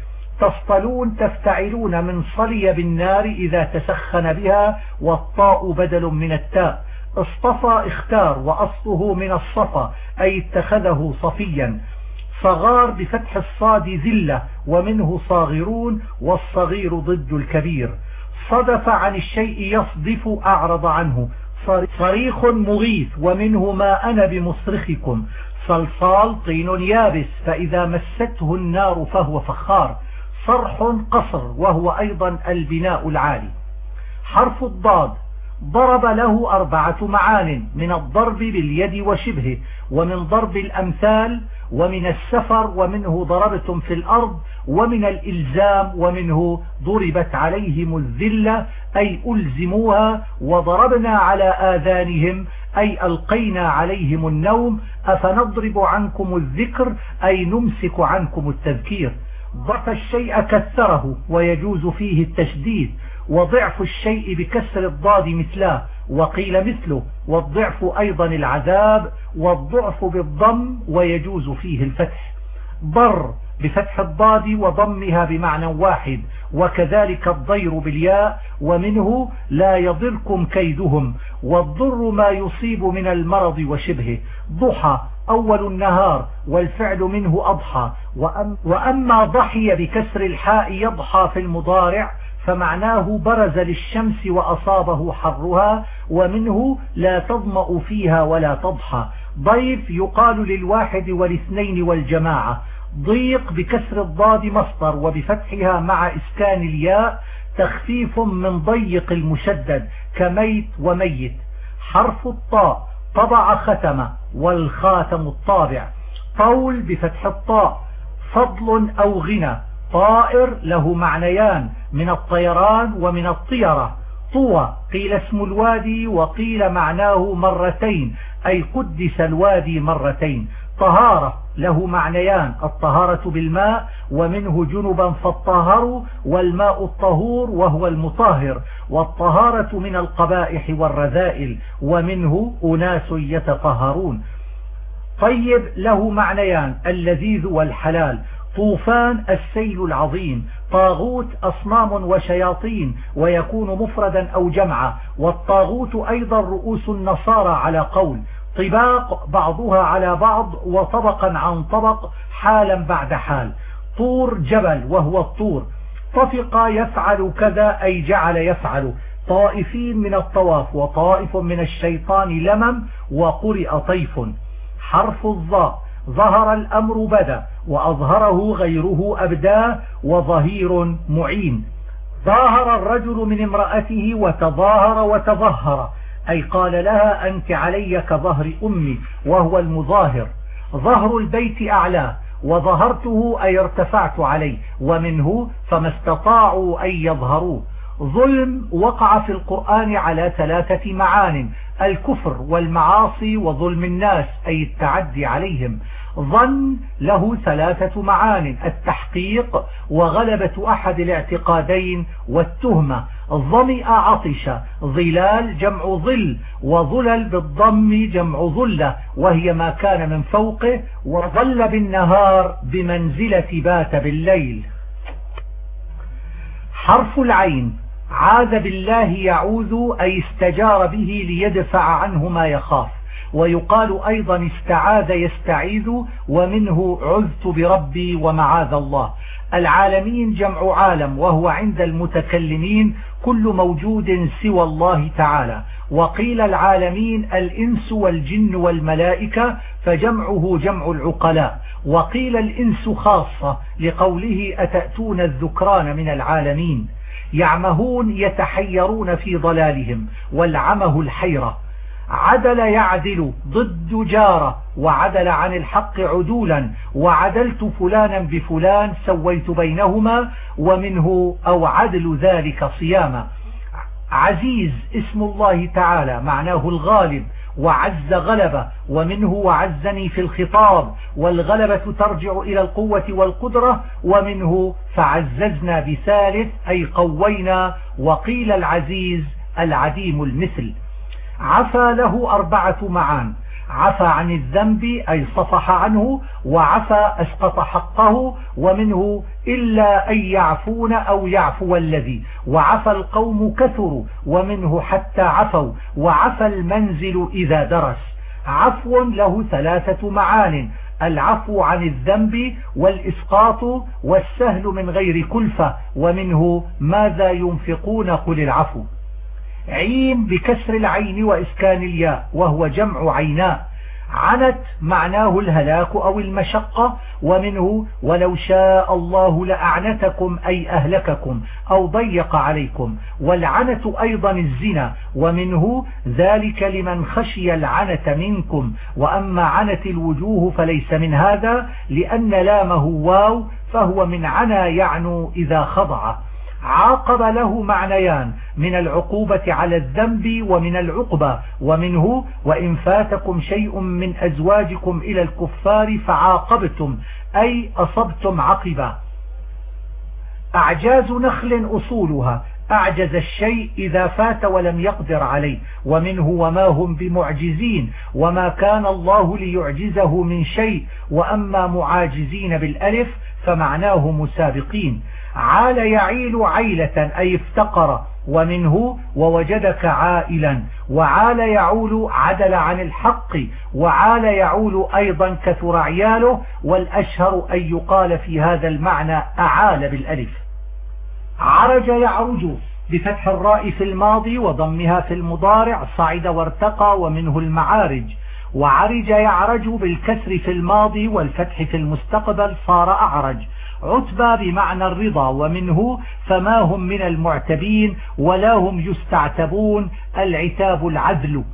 S1: تصطلون تفتعلون من صلي بالنار إذا تسخن بها والطاء بدل من التاء. اصطفى اختار وأصله من الصفا أي اتخذه صفيا. صغار بفتح الصاد ذلة ومنه صاغرون والصغير ضد الكبير. صدف عن الشيء يصدف أعرض عنه. صريخ مغيث ومنه ما أنا بمصرخكم. صلصال طين يابس فإذا مسته النار فهو فخار. صرح قصر وهو أيضا البناء العالي. حرف الضاد ضرب له أربعة معان من الضرب باليد وشبهه ومن ضرب الأمثال ومن السفر ومنه ضربتم في الأرض ومن الإلزام ومنه ضربت عليهم الذلة أي ألزموها وضربنا على آذانهم أي ألقينا عليهم النوم أفنضرب عنكم الذكر أي نمسك عنكم التذكير. ضعف الشيء كثره ويجوز فيه التشديد. وضعف الشيء بكسر الضاد مثله وقيل مثله والضعف أيضا العذاب والضعف بالضم ويجوز فيه الفتح. ضر بفتح الضاد وضمها بمعنى واحد وكذلك الضير بالياء ومنه لا يضركم كيدهم والضر ما يصيب من المرض وشبهه. ضحى أول النهار والفعل منه أضحى وأما ضحي بكسر الحاء يضحى في المضارع فمعناه برز للشمس وأصابه حرها ومنه لا تظمأ فيها ولا تضحى. ضيف يقال للواحد والاثنين والجماعة. ضيق بكسر الضاد مصدر وبفتحها مع إسكان الياء تخفيف من ضيق المشدد كميت وميت. حرف الطاء طبع ختم والخاتم الطابع. طول بفتح الطاء. فضل أو غنى. طائر له معنيان من الطيران ومن الطيرة. طوى قيل اسم الوادي وقيل معناه مرتين أي قدس الوادي مرتين. طهارة له معنيان الطهارة بالماء ومنه جنبا فالطهر والماء الطهور وهو المطهر. والطهارة من القبائح والرذائل ومنه أناس يتطهرون. طيب له معنيان اللذيذ والحلال. طوفان السيل العظيم طاغوت أصنام وشياطين ويكون مفردا أو جمعا والطاغوت أيضا رؤوس النصارى على قول طباق بعضها على بعض وطبقا عن طبق حالا بعد حال. طور جبل وهو الطور طفق يفعل كذا أي جعل يفعل. طائفين من الطواف وطائف من الشيطان لمم وقرئ طيف. حرف الظاء ظهر الأمر بدا وأظهره غيره أبداه وظهير معين. ظاهر الرجل من امرأته وتظاهر وتظهر. أي قال لها أنت علي كظهر أمي وهو المظاهر. ظهر البيت أعلاه وظهرته أي ارتفعت عليه. ومنه فما استطاعوا أن يظهروه. ظلم وقع في القرآن على ثلاثة معان الكفر والمعاصي وظلم الناس أي التعدي عليهم. ظن له ثلاثة معان التحقيق وغلبة أحد الاعتقادين والتهمة. ظمئ عطش ظلال جمع ظل وظلل بالضم جمع ظلة وهي ما كان من فوقه وظل بالنهار بمنزلة بات بالليل. حرف العين عاذ بالله يعوذ أي استجار به ليدفع عنه ما يخاف. ويقال أيضا استعاذ يستعيذ ومنه عذت بربي ومعاذ الله. العالمين جمع عالم وهو عند المتكلمين كل موجود سوى الله تعالى. وقيل العالمين الإنس والجن والملائكة فجمعه جمع العقلاء. وقيل الإنس خاصة لقوله أتأتون الذكران من العالمين. يعمهون يتحيرون في ضلالهم والعمه الحيرة. عدل يعدل ضد جارة وعدل عن الحق عدولا وعدلت فلانا بفلان سويت بينهما ومنه أو عدل ذلك صياما. عزيز اسم الله تعالى معناه الغالب وعز غلبة ومنه وعزني في الخطاب والغلبة ترجع إلى القوة والقدرة ومنه فعززنا بثالث أي قوينا وقيل العزيز العديم المثل. عفى له أربعة معان. عفى عن الذنب أي صفح عنه وعفى أسقط حقه ومنه إلا أن يعفون أو يعفو الذي. وعفى القوم كثروا ومنه حتى عفوا. وعفى المنزل إذا درس. عفو له ثلاثة معان العفو عن الذنب والإسقاط والسهل من غير كلفة ومنه ماذا ينفقون؟ قل العفو. عين بكسر العين وإسكان الياء وهو جمع عيناء عنت معناه الهلاك أو المشقة ومنه ولو شاء الله لأعنتكم أي أهلككم أو ضيق عليكم. والعنة أيضا الزنا ومنه ذلك لمن خشي العنة منكم. وأما عنت الوجوه فليس من هذا لأن لامه واو فهو من عنا يعنو إذا خضع. عاقب له معنيان من العقوبة على الذنب ومن العقبة. ومنه وإن فاتكم شيء من أزواجكم إلى الكفار فعاقبتم أي أصبتم عقبا أعجاز نخل أصولها أعجز الشيء إذا فات ولم يقدر عليه. ومنه وما هم بمعجزين وما كان الله ليعجزه من شيء. وأما معاجزين بالألف فمعناه مسابقين. عال يعيل عيلة أي افتقر ومنه ووجدك عائلا. وعال يعول عدل عن الحق وعال يعول أيضا كثر عياله. والأشهر أن يقال في هذا المعنى أعال بالألف. عرج يعرج بفتح الراء في الماضي وضمها في المضارع صعد وارتقى ومنه المعارج. وعرج يعرج بالكسر في الماضي والفتح في المستقبل صار أعرج. عتبى بمعنى الرضا ومنه فما هم من المعتبين ولا هم يستعتبون العتاب العدل.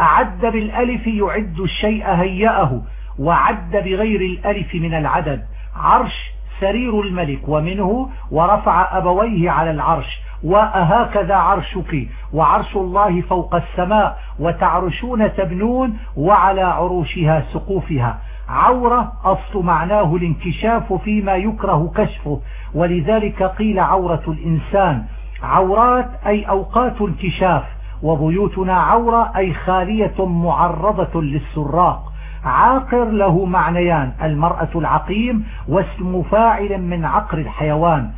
S1: أعد بالألف يعد الشيء هيأه وعد بغير الألف من العدد. عرش سرير الملك ومنه ورفع أبويه على العرش. وأهكذا عرشك وعرش الله فوق السماء وتعرشون تبنون وعلى عروشها سقوفها. عورة أصل معناه الانكشاف فيما يكره كشفه. ولذلك قيل عورة الإنسان. عورات أي أوقات انكشاف وبيوتنا عورة أي خالية معرضة للسراق. عاقر له معنيان. المرأة العقيم واسم فاعل من عقر الحيوان.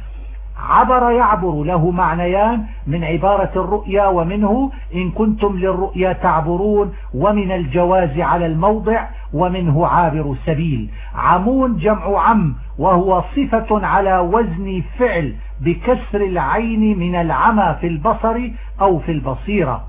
S1: عبر يعبر له معنيان من عبارة الرؤيا ومنه إن كنتم للرؤيا تعبرون ومن الجواز على الموضع ومنه عابر سبيل عمون جمع عم وهو صفة على وزن فعل بكسر العين من العمى في البصر أو في البصيرة.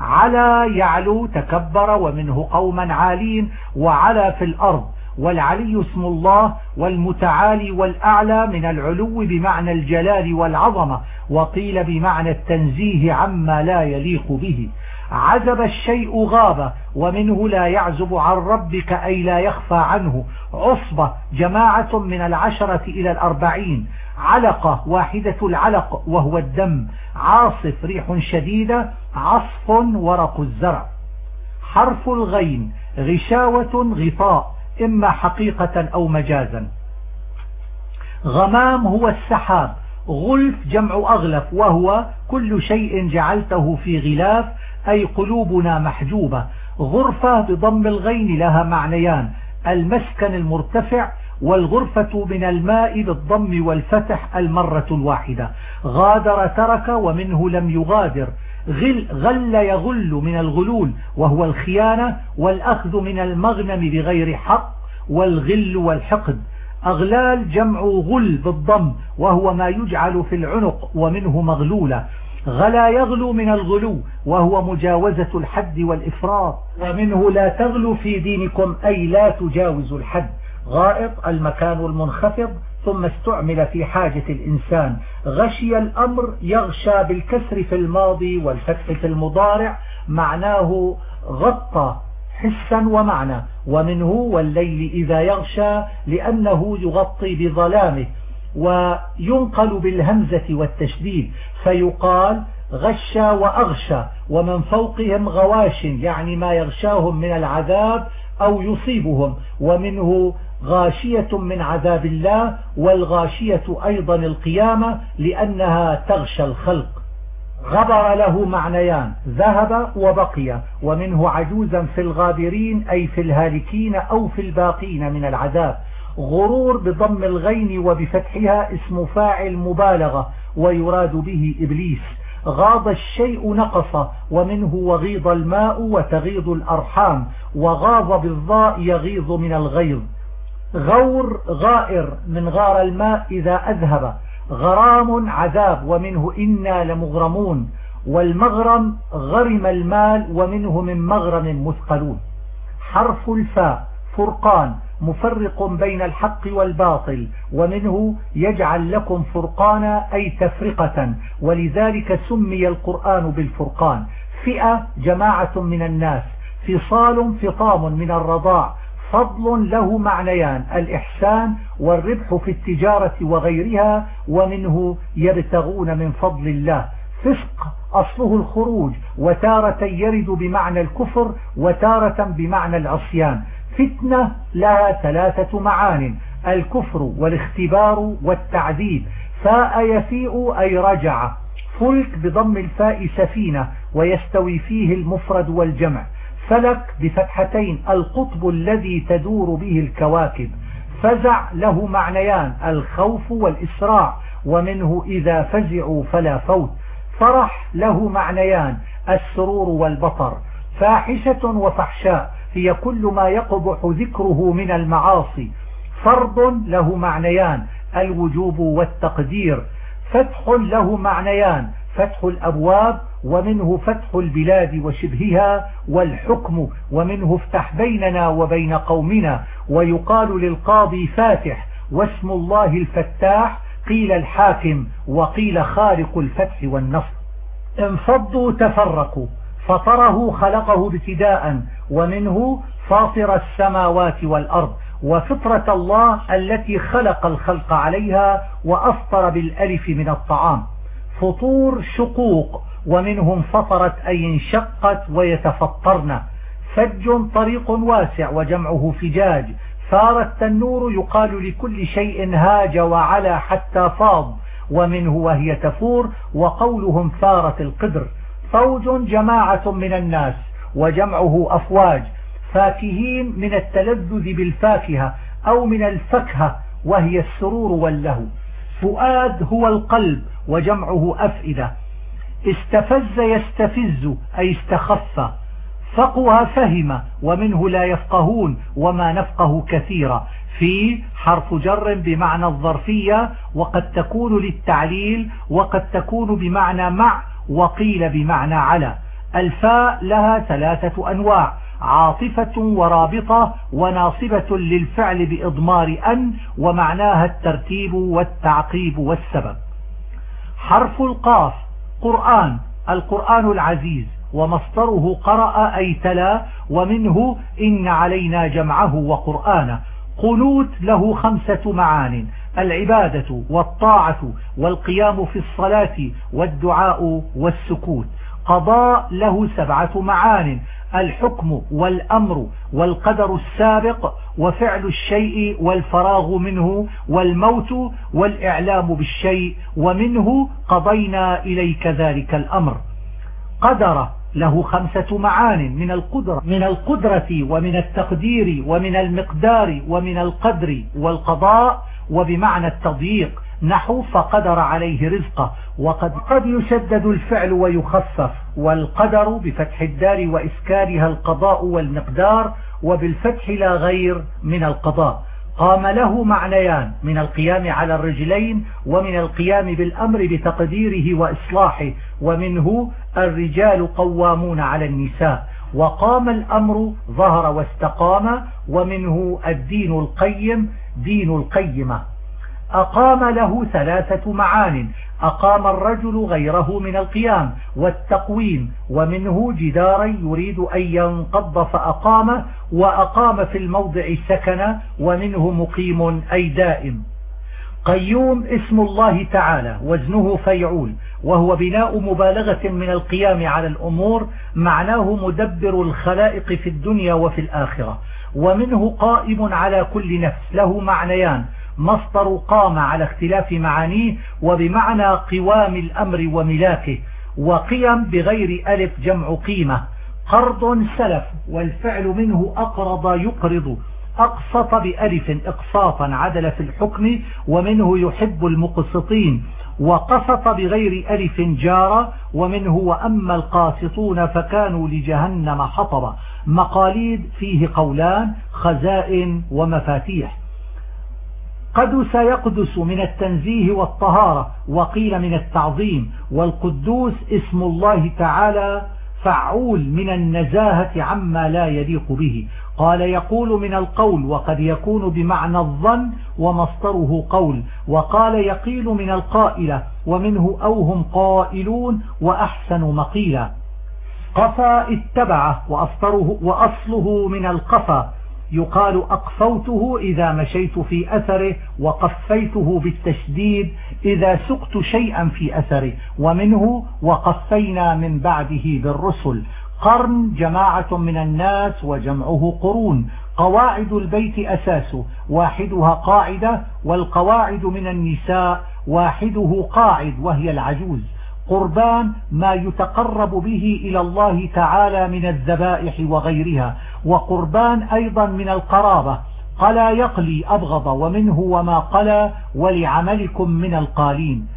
S1: على يعلو تكبر ومنه قوما عالين وعلى في الأرض والعلي اسم الله والمتعالي والأعلى من العلو بمعنى الجلال والعظمة وقيل بمعنى التنزيه عما لا يليق به. عزب الشيء غاب ومنه لا يعزب عن ربك أي لا يخفى عنه. عصبة جماعة من العشرة إلى الأربعين. علقة واحدة العلق وهو الدم. عاصف ريح شديدة. عصف ورق الزرع. حرف الغين غشاوة غطاء. إما حقيقة أو مجازا. غمام هو السحاب غلف جمع أغلف وهو كل شيء جعلته في غلاف أي قلوبنا محجوبة. غرفة بضم الغين لها معنيان المسكن المرتفع والغرفة من الماء بالضم والفتح المرة الواحدة. غادر ترك ومنه لم يغادر. غل, غل يغل من الغلول وهو الخيانة والأخذ من المغنم بغير حق والغل والحقد. أغلال جمع غل بالضم وهو ما يجعل في العنق ومنه مغلولة. غلا يغلو من الغلو وهو مجاوزة الحد والإفراط. ومنه لا تغلو في دينكم أي لا تجاوز الحد. غائط المكان المنخفض ثم استعمل في حاجة الإنسان. غشي الأمر يغشى بالكسر في الماضي والفتح في المضارع. معناه غطى حسا ومعنى. ومنه والليل إذا يغشى لأنه يغطي بظلامه وينقل بالهمزة والتشديد. فيقال غشى وأغشى ومن فوقهم غواش يعني ما يغشاهم من العذاب أو يصيبهم. ومنه غاشية من عذاب الله والغاشية أيضا القيامة لأنها تغشى الخلق. غبر له معنيان ذهب وبقي ومنه عجوزا في الغابرين أي في الهالكين أو في الباقين من العذاب. غرور بضم الغين وبفتحها اسم فاعل مبالغة ويراد به إبليس. غاض الشيء نقص ومنه وغيض الماء وتغيض الأرحام وغاض بالضاء يغيظ من الغيظ. غور غائر من غار الماء إذا أذهب. غرام عذاب ومنه إنا لمغرمون. والمغرم غرم المال ومنه من مغرم مثقلون. حرف الفاء فرقان مفرق بين الحق والباطل ومنه يجعل لكم فرقانا أي تفرقة. ولذلك سمي القرآن بالفرقان. فئة جماعة من الناس فصال فطام من الرضاع. فضل له معنيان الإحسان والربح في التجارة وغيرها ومنه يبتغون من فضل الله. فسق أصله الخروج وتارة يرد بمعنى الكفر وتارة بمعنى العصيان. فتنة لها ثلاثة معان الكفر والاختبار والتعذيب. فاء يفيء أي رجع. فلك بضم الفاء سفينة ويستوي فيه المفرد والجمع. فلك بفتحتين. القطب الذي تدور به الكواكب. فزع له معنيان الخوف والإسراع. ومنه إذا فزعوا فلا فوت. فرح له معنيان السرور والبطر. فاحشة وفحشاء هي كل ما يقبح ذكره من المعاصي. فرض له معنيان الوجوب والتقدير. فتح له معنيان فتح الأبواب ومنه فتح البلاد وشبهها والحكم ومنه افتح بيننا وبين قومنا. ويقال للقاضي فاتح واسم الله الفتاح قيل الحاكم وقيل خالق الفتح والنصر. انفضوا تفرقوا فطره خلقه ابتداء ومنه فاطر السماوات والأرض. وفطرة الله التي خلق الخلق عليها وأفطر بالألف من الطعام. فطور شقوق ومنهم فطرت أي انشقت ويتفطرن. فج طريق واسع وجمعه فجاج. فار التنور يقال لكل شيء هاج وعلى حتى فاض. ومنه وهي تفور وقولهم فارت القدر. فوج جماعة من الناس وجمعه أفواج. فاكهين من التلذذ بالفاكهة أو من الفكهة وهي السرور واللهو. فؤاد هو القلب وجمعه أفئدة. استفز يستفز أي استخف. فقها فهم ومنه لا يفقهون وما نفقه كثيرا. في حرف جر بمعنى الظرفية وقد تكون للتعليل وقد تكون بمعنى مع وقيل بمعنى على. الفاء لها ثلاثة أنواع عاطفة ورابطة وناصبة للفعل بإضمار أن ومعناها الترتيب والتعقيب والسبب. حرف القاف قرآن القرآن العزيز ومصدره قرأ أي تلا ومنه إن علينا جمعه وقرآنه. قنوت له خمسة معان العبادة والطاعة والقيام في الصلاة والدعاء والسكوت. قضاء له سبعة معان الحكم والأمر والقدر السابق وفعل الشيء والفراغ منه والموت والإعلام بالشيء ومنه قضينا إليك ذلك الأمر. قدر له خمسة معان من القدرة من القدرة ومن التقدير ومن المقدار ومن القدر والقضاء وبمعنى التضييق نحو فقدر عليه رزقه. وقد قد يشدد الفعل ويخفف والقدر بفتح الدار وإسكارها القضاء والمقدار وبالفتح لا غير من القضاء. قام له معنيان من القيام على الرجلين ومن القيام بالأمر بتقديره وإصلاحه ومنه الرجال قوامون على النساء. وقام الأمر ظهر واستقام ومنه الدين القيم دين القيمة. أقام له ثلاثة معان أقام الرجل غيره من القيام والتقويم ومنه جدارا يريد أن ينقض فأقام وأقام في الموضع سكن ومنه مقيم أي دائم. قيوم اسم الله تعالى وزنه فيعول وهو بناء مبالغة من القيام على الأمور معناه مدبر الخلائق في الدنيا وفي الآخرة ومنه قائم على كل نفس له معنيان مصدر قام على اختلاف معانيه وبمعنى قوام الأمر وملاكه وقيم بغير ألف جمع قيمة. قرض سلف والفعل منه أقرض يقرض. أقسط بألف إقساطا عدل في الحكم ومنه يحب المقسطين. وقسط بغير ألف جار ومنه وأما القاسطون فكانوا لجهنم حطبا. مقاليد فيه قولان خزائن ومفاتيح. قدس يقدس من التنزيه والطهارة وقيل من التعظيم والقدوس اسم الله تعالى فعول من النزاهة عما لا يليق به. قال يقول من القول وقد يكون بمعنى الظن ومصدره قول. وقال يقيل من القائلة ومنه أو هم قائلون وأحسن مقيلا. قفا اتبعه وأصله, من القفا. يقال أقفوته إذا مشيت في أثره وقفيته بالتشديد إذا سقت شيئا في أثره ومنه وقفينا من بعده بالرسل. قرن جماعة من الناس وجمعه قرون. قواعد البيت أساسه واحدها قاعدة والقواعد من النساء واحدة قاعد وهي العجوز. قربان ما يتقرب به إلى الله تعالى من الذبائح وغيرها. وقربان أيضا من القرابة. قلا يقلي أبغض ومنه وما قلا ولعملكم من القالين.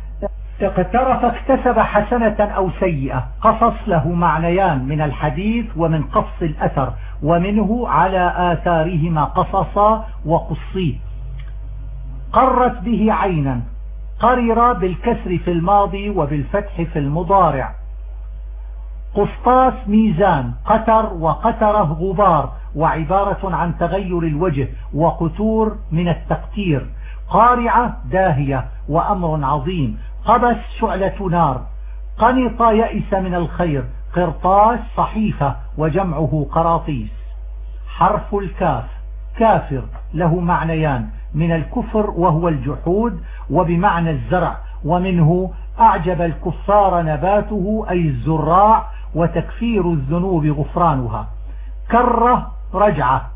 S1: اقترف اكتسب حسنة أو سيئة. قصص له معنيان من الحديث ومن قص الأثر. ومنه على آثارهما قصصا وقصي. قرت به عينا. قرر بالكسر في الماضي وبالفتح في المضارع. قسطاس ميزان قتر وقتره غبار وعبارة عن تغير الوجه وقتور من التقتير. قارعة داهية وأمر عظيم. قبس شعلة نار. قنط يئس من الخير. قرطاس صحيفة وجمعه قراطيس. حرف الكاف. كافر له معنيان. من الكفر وهو الجحود وبمعنى الزرع. ومنه أعجب الكفار نباته أي الزراع وتكفير الذنوب غفرانها. كرة رجعة.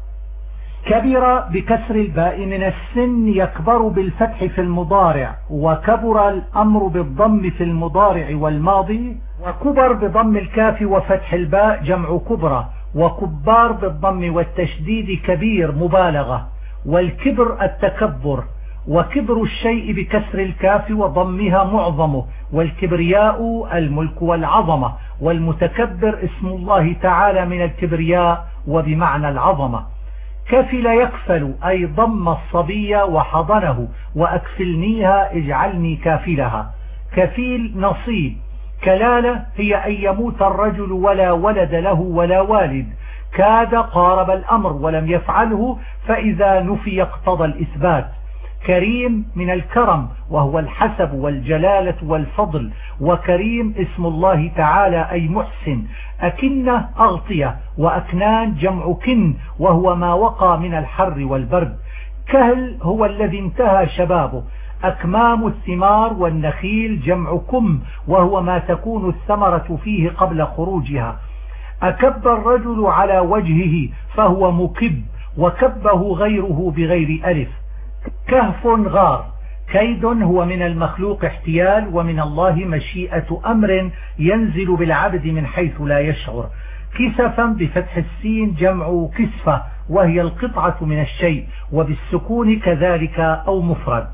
S1: كبر بكسر الباء من السن يكبر بالفتح في المضارع وكبر الأمر بالضم في المضارع والماضي وكبر بضم الكاف وفتح الباء جمع كبرى وكبار بالضم والتشديد كبير مبالغة والكبر التكبر وكبر الشيء بكسر الكاف وضمها معظمه والكبرياء الملك والعظمة والمتكبر اسم الله تعالى من الكبرياء وبمعنى العظمة. كفل يكفل أي ضم الصبي وحضنه وأكفلنيها اجعلني كافلها. كفيل نصيب كلالة هي أن يموت الرجل ولا ولد له ولا والد. كاد قارب الأمر ولم يفعله فإذا نفي اقتضى الإثبات. كريم من الكرم وهو الحسب والجلالة والفضل وكريم اسم الله تعالى أي محسن. أكنة أغطية وأكنان جمع كن وهو ما وقى من الحر والبرد. كهل هو الذي انتهى شبابه. أكمام الثمار والنخيل جمع كم وهو ما تكون الثمرة فيه قبل خروجها. أكب الرجل على وجهه فهو مكب وكبه غيره بغير ألف. كهف غار. كيد هو من المخلوق احتيال ومن الله مشيئة أمر ينزل بالعبد من حيث لا يشعر. كسفا بفتح السين جمع كسفة وهي القطعة من الشيء وبالسكون كذلك أو مفرد.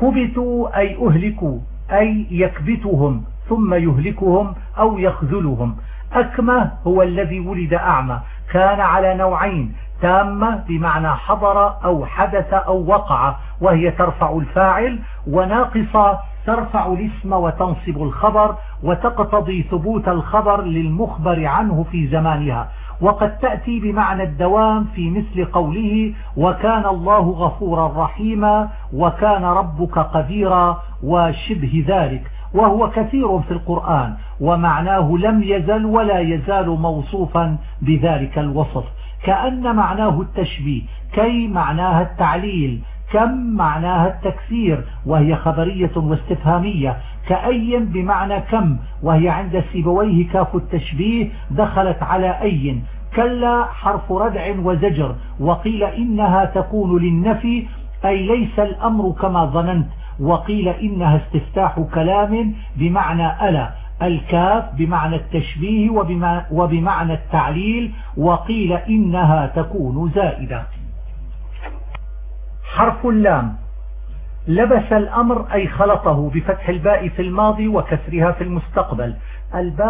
S1: كبتوا أي أهلكوا أي يكبتهم ثم يهلكهم أو يخذلهم. أكمة هو الذي ولد أعمى كان على نوعين تامة بمعنى حضر أو حدث أو وقع وهي ترفع الفاعل وناقصة ترفع الاسم وتنصب الخبر وتقتضي ثبوت الخبر للمخبر عنه في زمانها. وقد تأتي بمعنى الدوام في مثل قوله وكان الله غفورا رحيما وكان ربك قديرا وشبه ذلك وهو كثير في القرآن ومعناه لم يزل ولا يزال موصوفا بذلك الوصف. كأن معناه التشبيه كي معناها التعليل كم معناها التكثير وهي خبرية واستفهامية كأي بمعنى كم وهي عند سيبويه كاف التشبيه دخلت على أي كلا حرف ردع وزجر وقيل إنها تكون للنفي أي ليس الأمر كما ظننت وقيل إنها استفتاح كلام بمعنى ألا. الكاف بمعنى التشبيه وبمعنى التعليل وقيل إنها تكون زائدة. حرف اللام. لبس الأمر أي خلطه بفتح الباء في الماضي وكسرها في المستقبل.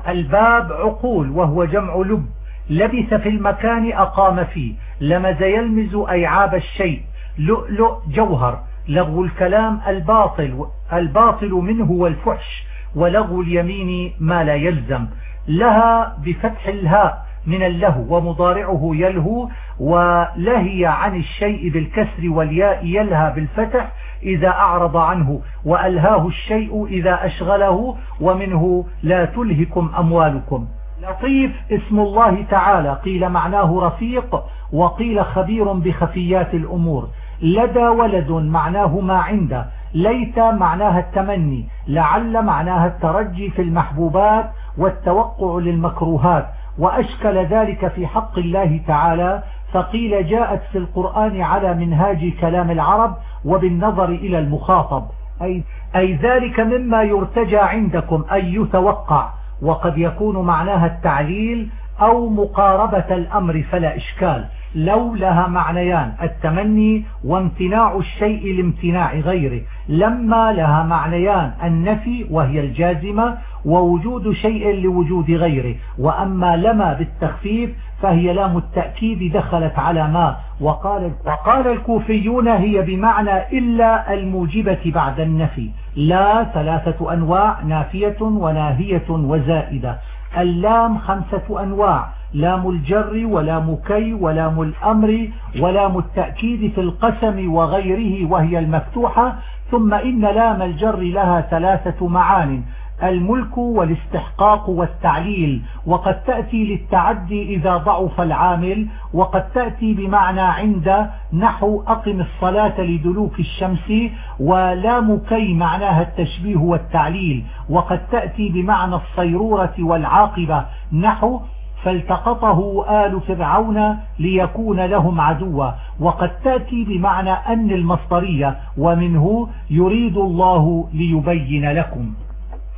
S1: الباب, عقول وهو جمع لب. لبث في المكان أقام فيه. لمز يلمز أي عاب الشيء. لؤلؤ جوهر. لغو الكلام الباطل الباطل منه والفحش. ولغو اليمين ما لا يلزم. لها بفتح الهاء من اللهو ومضارعه يلهو ولهي عن الشيء بالكسر والياء يلهى بالفتح إذا أعرض عنه وألهاه الشيء إذا أشغله ومنه لا تلهكم أموالكم. لطيف اسم الله تعالى قيل معناه رفيق وقيل خبير بخفيات الأمور. لدى ولد معناه ما عنده. ليت معناها التمني لعل معناها الترجي في المحبوبات والتوقع للمكروهات وأشكل ذلك في حق الله تعالى فقيل جاءت في القرآن على منهاج كلام العرب وبالنظر إلى المخاطب. أي, أي ذلك مما يرتجى عندكم أي يتوقع وقد يكون معناها التعليل أو مقاربة الأمر فلا إشكال. لو لها معنيان التمني وامتناع الشيء لامتناع غيره. لما لها معنيان النفي وهي الجازمة ووجود شيء لوجود غيره. وأما لما بالتخفيف فهي لام التأكيد دخلت على ما. وقال, وقال الكوفيون هي بمعنى إلا الموجبة بعد النفي. لا ثلاثة أنواع نافية وناهية وزائدة. اللام خمسة أنواع لام الجر ولام كي ولام الأمر ولام التأكيد في القسم وغيره وهي المفتوحة. ثم إن لام الجر لها ثلاثة معان الملك والاستحقاق والتعليل وقد تأتي للتعدي إذا ضعف العامل وقد تأتي بمعنى عند نحو أقم الصلاة لدلوك الشمس ولام كي معناها التشبيه والتعليل وقد تأتي بمعنى الصيرورة والعاقبة نحو فالتقطه آل فرعون ليكون لهم عدوا. وقد تأتي بمعنى أن المصدرية ومنه يريد الله ليبين لكم.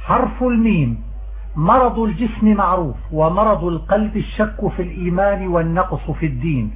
S1: حرف الميم مرض الجسم معروف ومرض القلب الشك في الإيمان والنقص في الدين.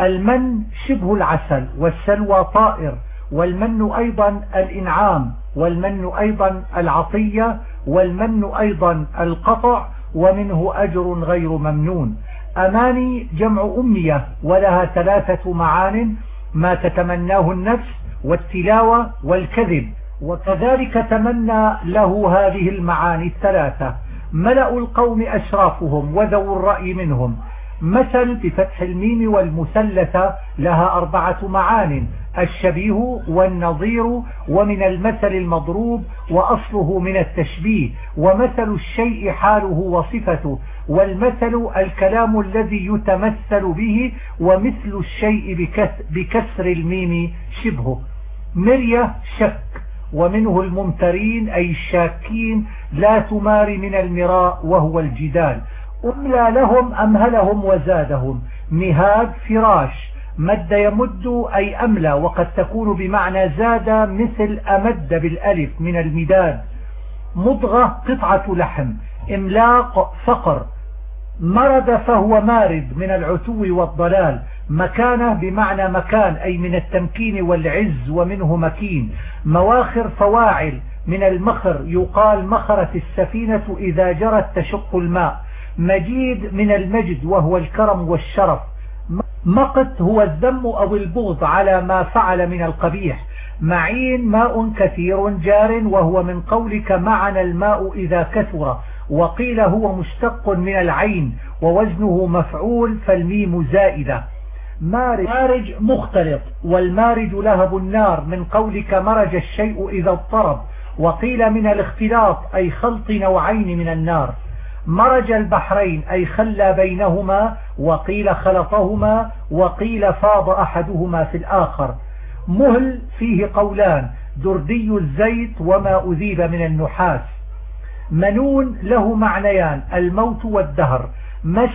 S1: المن شبه العسل والسلوى طائر والمن أيضا الإنعام والمن أيضا العطية والمن أيضا القطع ومنه أجر غير ممنون. أماني جمع أمية ولها ثلاثة معان ما تتمناه النفس والتلاوة والكذب. وكذلك تمنى له هذه المعاني الثلاثة. ملأ القوم أشرافهم وذو الرأي منهم. مثل بفتح الميم والمثلثة لها أربعة معان. الشبيه والنظير ومن المثل المضروب وأصله من التشبيه ومثل الشيء حاله وصفته والمثل الكلام الذي يتمثل به ومثل الشيء بكسر الميم شبهه. مرية شك ومنه الممترين أي الشاكين لا تماري من المراء وهو الجدال. أملى لهم أمهلهم وزادهم. مهاد فراش مد يمد أي أملى وقد تكون بمعنى زاد مثل أمد بالألف من المداد. مضغة قطعة لحم إملاق فقر. مرد فهو مارد من العتو والضلال. مكانه بمعنى مكان أي من التمكين والعز ومنه مكين. مواخر فواعل من المخر يقال مخرت السفينة إذا جرت تشق الماء. مجيد من المجد وهو الكرم والشرف. مقت هو الذم أو البغض على ما فعل من القبيح. معين ماء كثير جار وهو من قولك معنا الماء إذا كثر. وقيل هو مشتق من العين ووزنه مفعول فالميم زائدة. مارج, مارج مختلط والمارج لهب النار من قولك مرج الشيء إذا اضطرب. وقيل من الاختلاط أي خلط نوعين من النار. مرج البحرين أي خلى بينهما وقيل خلطهما وقيل فاض أحدهما في الآخر. مهل فيه قولان دردي الزيت وما أذيب من النحاس. منون له معنيان الموت والدهر. مس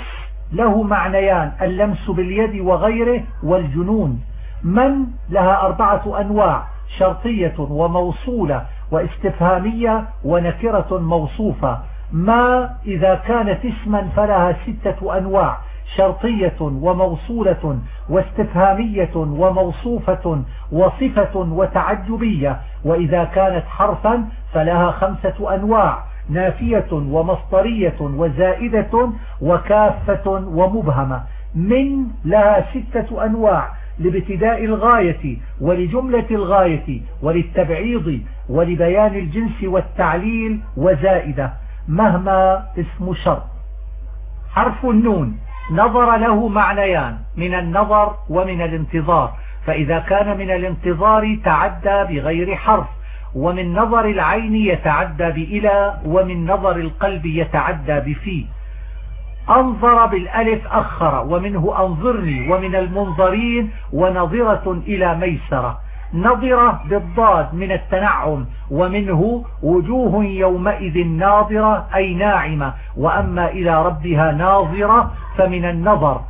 S1: له معنيان اللمس باليد وغيره والجنون. من لها أربعة أنواع شرطية وموصولة واستفهامية ونكرة موصوفة. ما إذا كانت اسما فلها ستة أنواع شرطية وموصولة واستفهامية وموصوفة وصفة وتعجبية وإذا كانت حرفا فلها خمسة أنواع نافية ومصطرية وزائدة وكافة ومبهمة. من لها ستة أنواع لابتداء الغاية ولجملة الغاية وللتبعيض ولبيان الجنس والتعليل وزائدة. مهما اسم شرط. حرف النون نظر له معنيان من النظر ومن الانتظار. فإذا كان من الانتظار تعدى بغير حرف ومن نظر العين يتعدى بإلى ومن نظر القلب يتعدى بفي. أنظر بالألف أخر ومنه أنظرني ومن المنظرين ونظرة إلى ميسرة. نظرة بالضاد من التنعم ومنه وجوه يومئذ ناظرة أي ناعمة. وأما إلى ربها ناظرة فمن النظر.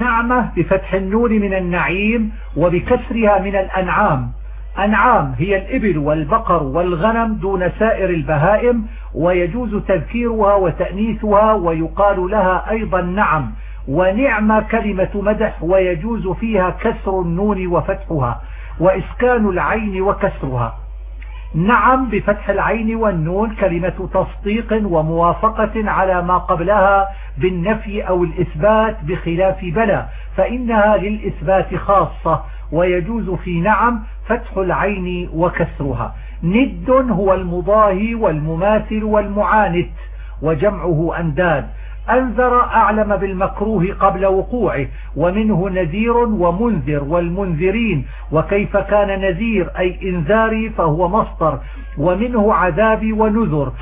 S1: نعمة بفتح النون من النعيم وبكسرها من الأنعام. أنعام هي الإبل والبقر والغنم دون سائر البهائم ويجوز تذكيرها وتأنيثها ويقال لها أيضا نعم. ونعم كلمة مدح ويجوز فيها كسر النون وفتحها. وإسكان العين وكسرها. نعم بفتح العين والنون كلمة تصديق وموافقة على ما قبلها بالنفي أو الإثبات بخلاف بلى فإنها للإثبات خاصة ويجوز في نعم فتح العين وكسرها. ند هو المضاهي والمماثل والمعاند وجمعه أنداد. أنذر أعلم بالمكروه قبل وقوعه ومنه نذير ومنذر والمنذرين وكيف كان نذير أي إنذاري فهو مصدر ومنه عذابي ونذر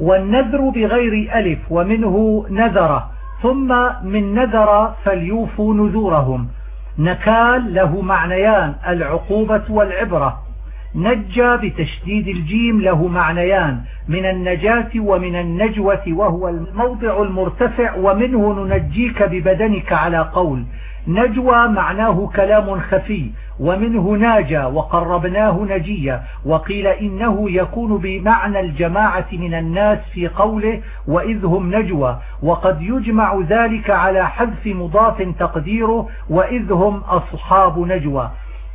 S1: والنذر بغير ألف ومنه نذر ثم من نذر فليوفوا نذورهم. نكال له معنيان العقوبة والعبرة. نجى بتشديد الجيم له معنيان من النجاة ومن النجوة وهو الموضع المرتفع ومنه ننجيك ببدنك على قول. نجوى معناه كلام خفي ومنه ناجى وقربناه نجيا. وقيل إنه يكون بمعنى الجماعة من الناس في قوله وإذ هم نجوى. وقد يجمع ذلك على حذف مضاف تقديره وإذ هم أصحاب نجوى.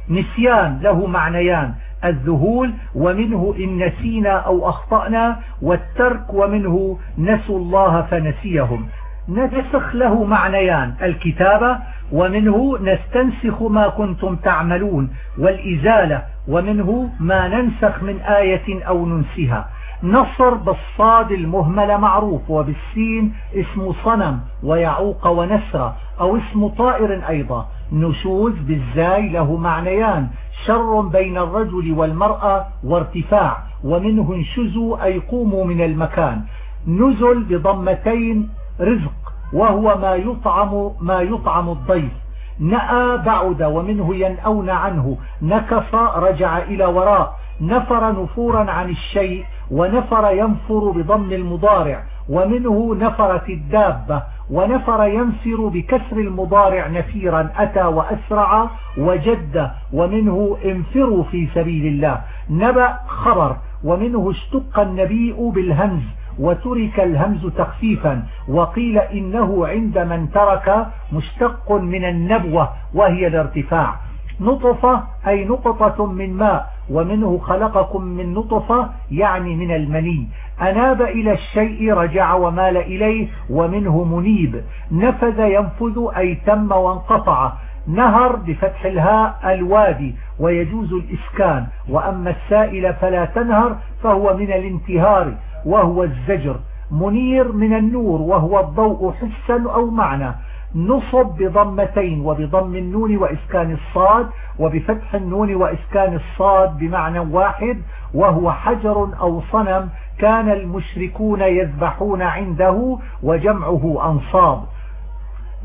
S1: نسيان له معنيان. الذهول ومنه إن نسينا أو أخطأنا والترك ومنه نسوا الله فنسيهم. نسخ له معنيان الكتابة ومنه نستنسخ ما كنتم تعملون والإزالة ومنه ما ننسخ من آية أو ننسها. نصر بالصاد المهملة معروف وبالسين اسم صنم ويعوق ونسر أو اسم طائر أيضا. نشوز بالزاي له معنيان. شر بين الرجل والمرأة وارتفاع ومنه انشزوا أي قوموا من المكان. نزل بضمتين رزق وهو ما يطعم ما يطعم الضيف. نأى بعد ومنه ينأون عنه. نكص رجع إلى وراء. نفر نفورا عن الشيء ونفر ينفر بضم المضارع. ومنه نفرت الدابة ونفر ينفر بكسر المضارع نفيرا أتى وأسرع وجد ومنه انفروا في سبيل الله. نبأ خبر ومنه اشتق النبي بالهمز وترك الهمز تخفيفا وقيل إنه عند من ترك مشتق من النبوة وهي الارتفاع. نطفة أي نقطة من ماء ومنه خلقكم من نطفة يعني من المني. أناب إلى الشيء رجع ومال إليه ومنه منيب. نفذ ينفذ أي تم وانقطع. نهر بفتح الهاء الوادي ويجوز الإسكان. وأما السائل فلا تنهر فهو من الانتهار وهو الزجر. منير من النور وهو الضوء حسا أو معنى. نصب بضمتين وبضم النون وإسكان الصاد وبفتح النون وإسكان الصاد بمعنى واحد وهو حجر أو صنم كان المشركون يذبحون عنده وجمعه أنصاب.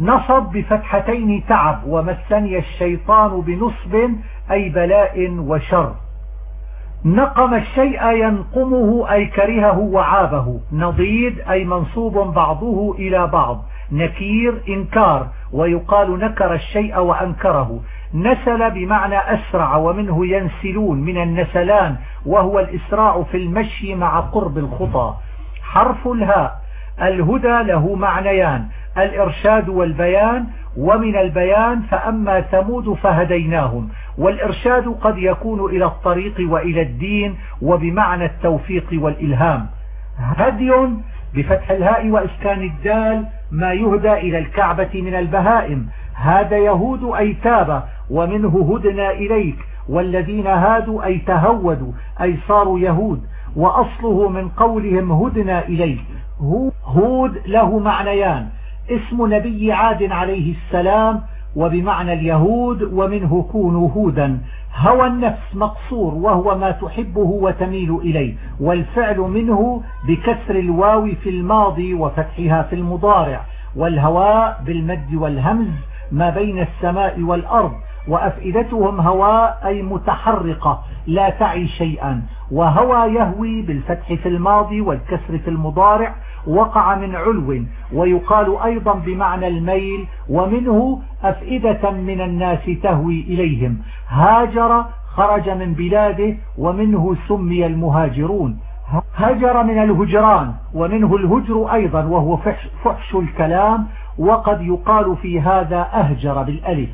S1: نصب بفتحتين تعب ومسني الشيطان بنصب أي بلاء وشر. نقم الشيء ينقمه أي كرهه وعابه. نضيد أي منصوب بعضه إلى بعض. نكير إنكار ويقال نكر الشيء وأنكره. نسل بمعنى أسرع ومنه ينسلون من النسلان وهو الإسراع في المشي مع قرب الخطى. حرف الهاء الهدى له معنيان الإرشاد والبيان ومن البيان فأما ثمود فهديناهم. والإرشاد قد يكون إلى الطريق وإلى الدين وبمعنى التوفيق والإلهام. هدي بفتح الهاء وإسكان الدال ما يهدى إلى الكعبة من البهائم. هذا يهود أي تاب ومنه هدنا إليك. والذين هادوا أي تهودوا أي صاروا يهود. وأصله من قولهم هدنا إليك. هود له معنيان. اسم نبي عاد عليه السلام وبمعنى اليهود ومنه كونوا هودا. هوى النفس مقصور وهو ما تحبه وتميل إليه والفعل منه بكسر الواو في الماضي وفتحها في المضارع والهواء بالمد والهمز ما بين السماء والأرض وأفئدتهم هواء أي متحرقة لا تعي شيئا وهوى يهوي بالفتح في الماضي والكسر في المضارع وقع من علو ويقال أيضا بمعنى الميل ومنه أفئدة من الناس تهوي إليهم. هاجر خرج من بلاده ومنه سمي المهاجرون. هجر من الهجران ومنه الهجر أيضا وهو فحش الكلام وقد يقال في هذا أهجر بالألف.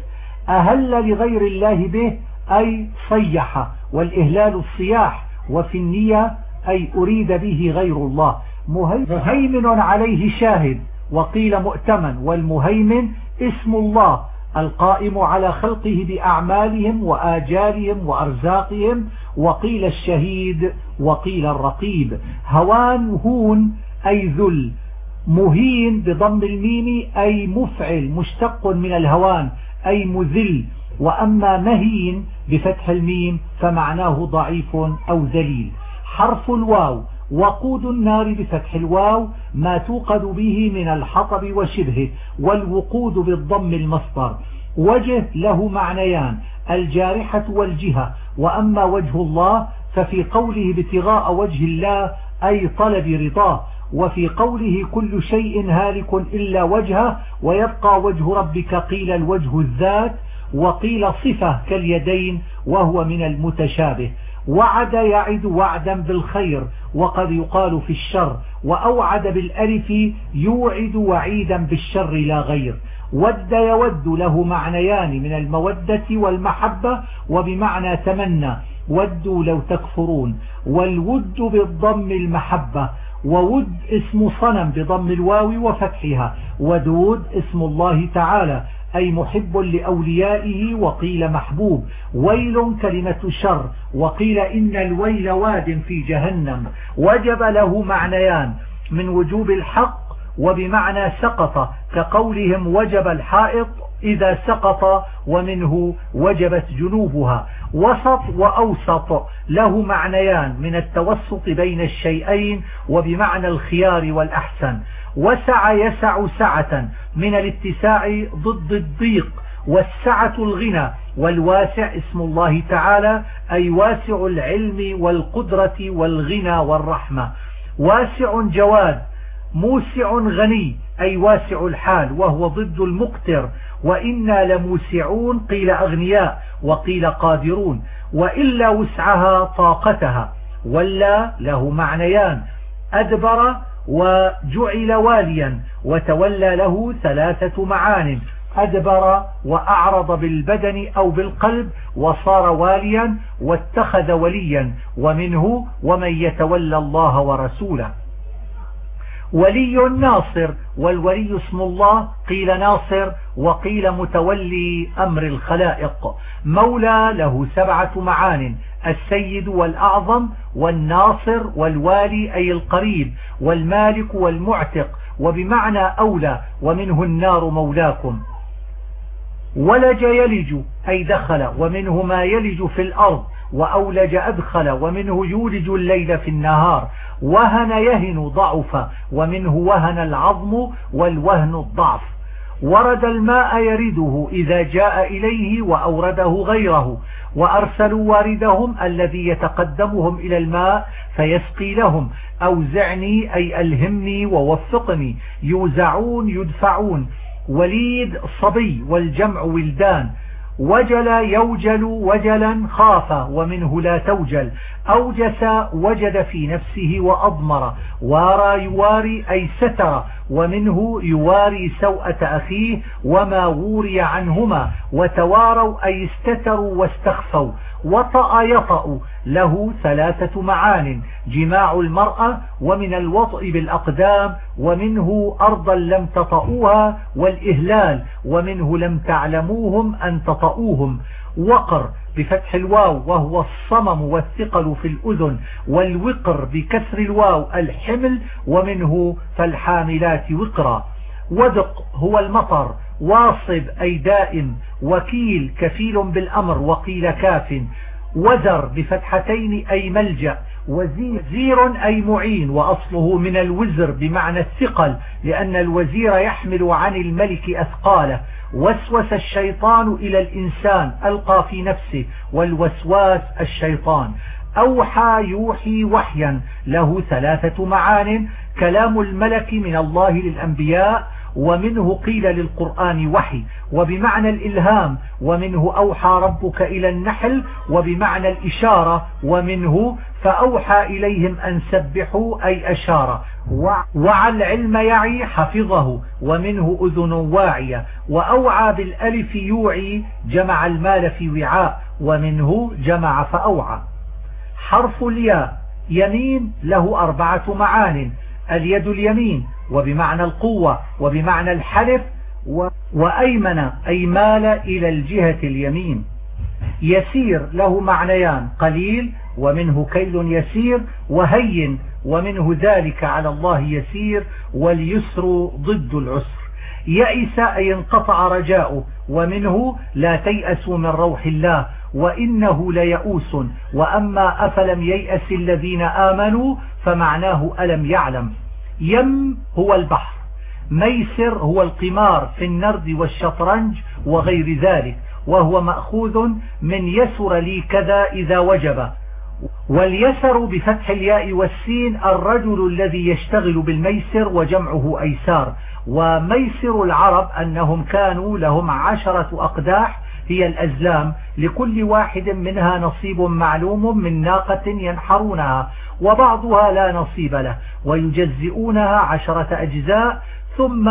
S1: أهل لغير الله به أي صيح والإهلال الصياح وفي النية أي أريد به غير الله. مهيمن عليه شاهد وقيل مؤتمن والمهيمن اسم الله القائم على خلقه بأعمالهم وآجالهم وأرزاقهم وقيل الشهيد وقيل الرقيب. هوان هون أي ذل. مهين بضم الميم أي مفعل مشتق من الهوان أي مذل. وأما مهين بفتح الميم فمعناه ضعيف أو ذليل. حرف الواو. وقود النار بفتح الواو ما توقد به من الحطب وشبهه والوقود بالضم المصدر. وجه له معنيان الجارحة والجهة. وأما وجه الله ففي قوله ابتغاء وجه الله أي طلب رضاه. وفي قوله كل شيء هالك إلا وجهه ويبقى وجه ربك قيل الوجه الذات وقيل صفة كاليدين وهو من المتشابه. وعد يعد وعدا بالخير وقد يقال في الشر وأوعد بالألف يوعد وعيدا بالشر لا غير. ود يود له معنيان من المودة والمحبة وبمعنى تمنى. ودوا لو تكفرون. والود بالضم المحبة وود اسم صنم بضم الواو وفتحها. ودود اسم الله تعالى. أي محب لأوليائه وقيل محبوب. ويل كلمة شر وقيل إن الويل واد في جهنم. وجب له معنيان من وجوب الحق وبمعنى سقط. كقولهم وجب الحائط إذا سقط ومنه وجبت جنوبها. وسط وأوسط له معنيان من التوسط بين الشيئين وبمعنى الخيار والأحسن. وسع يسع سعة من الاتساع ضد الضيق والسعة الغنى والواسع اسم الله تعالى أي واسع العلم والقدرة والغنى والرحمة. واسع جواد موسع غني أي واسع الحال وهو ضد المقتر. وإنا لموسعون قيل أغنياء وقيل قادرون. وإلا وسعها طاقتها ولا له معنيان. أدبر وجعل واليا وتولى له ثلاثة معان أدبر وأعرض بالبدن أو بالقلب وصار واليا واتخذ وليا ومنه ومن يتولى الله ورسوله. ولي ناصر والولي اسم الله قيل ناصر وقيل متولي أمر الخلائق. مولى له سبعة معان السيد والأعظم والناصر والوالي أي القريب والمالك والمعتق وبمعنى أولى ومنه النار مولاكم. ولج يلج أي دخل ومنه ما يلج في الأرض وأولج أدخل ومنه يولج الليل في النهار. وهن يهن ضعف ومنه وهن العظم والوهن الضعف. ورد الماء يرده إذا جاء إليه وأورده غيره وأرسلوا واردهم الذي يتقدمهم إلى الماء فيسقي لهم. أوزعني أي ألهمني ووفقني. يوزعون يدفعون. وليد صبي والجمع ولدان. وجل يوجل وجلا خاف ومنه لا توجل. أوجس وجد في نفسه وأضمر وارى يواري أي ستر ومنه يواري سوءة أخيه وما وري عنهما وتواروا أي استتروا واستخفوا. وطأ يطأ له ثلاثة معان جماع المرأة ومن الوطء بالأقدام ومنه أرضا لم تطؤوها والإهلال ومنه لم تعلموهم أن تطؤوهم وقر بفتح الواو وهو الصمم والثقل في الأذن والوقر بكسر الواو الحمل ومنه فالحاملات وقرا. ودق هو المطر واصب أي دائم وكيل كفيل بالأمر وقيل كاف. وزر بفتحتين أي ملجأ وزير أي معين وأصله من الوزر بمعنى الثقل لأن الوزير يحمل عن الملك أثقاله. وسوس الشيطان إلى الإنسان ألقى في نفسه والوسواس الشيطان. أوحى يوحي وحيا له ثلاثة معان. كلام الملك من الله للأنبياء ومنه قيل للقرآن وحي وبمعنى الإلهام ومنه أوحى ربك إلى النحل وبمعنى الإشارة ومنه فأوحى إليهم أن سبحوا أي أشار. وعى العلم يعي حفظه ومنه أذن واعية. وأوعى بالألف يوعي جمع المال في وعاء ومنه جمع فأوعى. حرف الياء يمين له أربعة معان اليد اليمين وبمعنى القوة وبمعنى الحلف وأيمن أي مال إلى الجهة اليمين. يسير له معنيان قليل ومنه كيل يسير وهين ومنه ذلك على الله يسير واليسر ضد العسر. يئس أي انقطع رجاؤه ومنه لا تيأسوا من روح الله وإنه ليئوس. وأما أفلم ييأس الذين آمنوا فمعناه ألم يعلم. يم هو البحر ميسر هو القمار في النرد والشطرنج وغير ذلك وهو مأخوذ من يسر لي كذا إذا وجب. واليسر بفتح الياء والسين الرجل الذي يشتغل بالميسر وجمعه أيسار. وميسر العرب أنهم كانوا لهم عشرة أقداح هي الأزلام لكل واحد منها نصيب معلوم من ناقة ينحرونها. وبعضها لا نصيب له ويجزئونها عشرة أجزاء ثم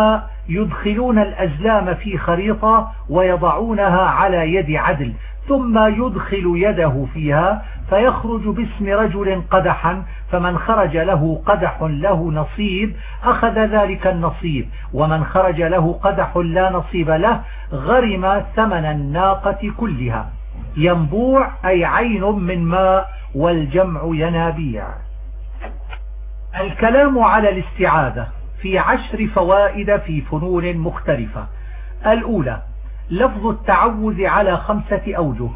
S1: يدخلون الأزلام في خريطة ويضعونها على يد عدل ثم يدخل يده فيها فيخرج باسم رجل قدحا فمن خرج له قدح له نصيب أخذ ذلك النصيب ومن خرج له قدح لا نصيب له غرم ثمن الناقة كلها. ينبوع أي عين من ماء والجمع ينابيع. الكلام على الاستعاذة في عشر فوائد في فنون مختلفة. الأولى لفظ التعوذ على خمسة أوجه.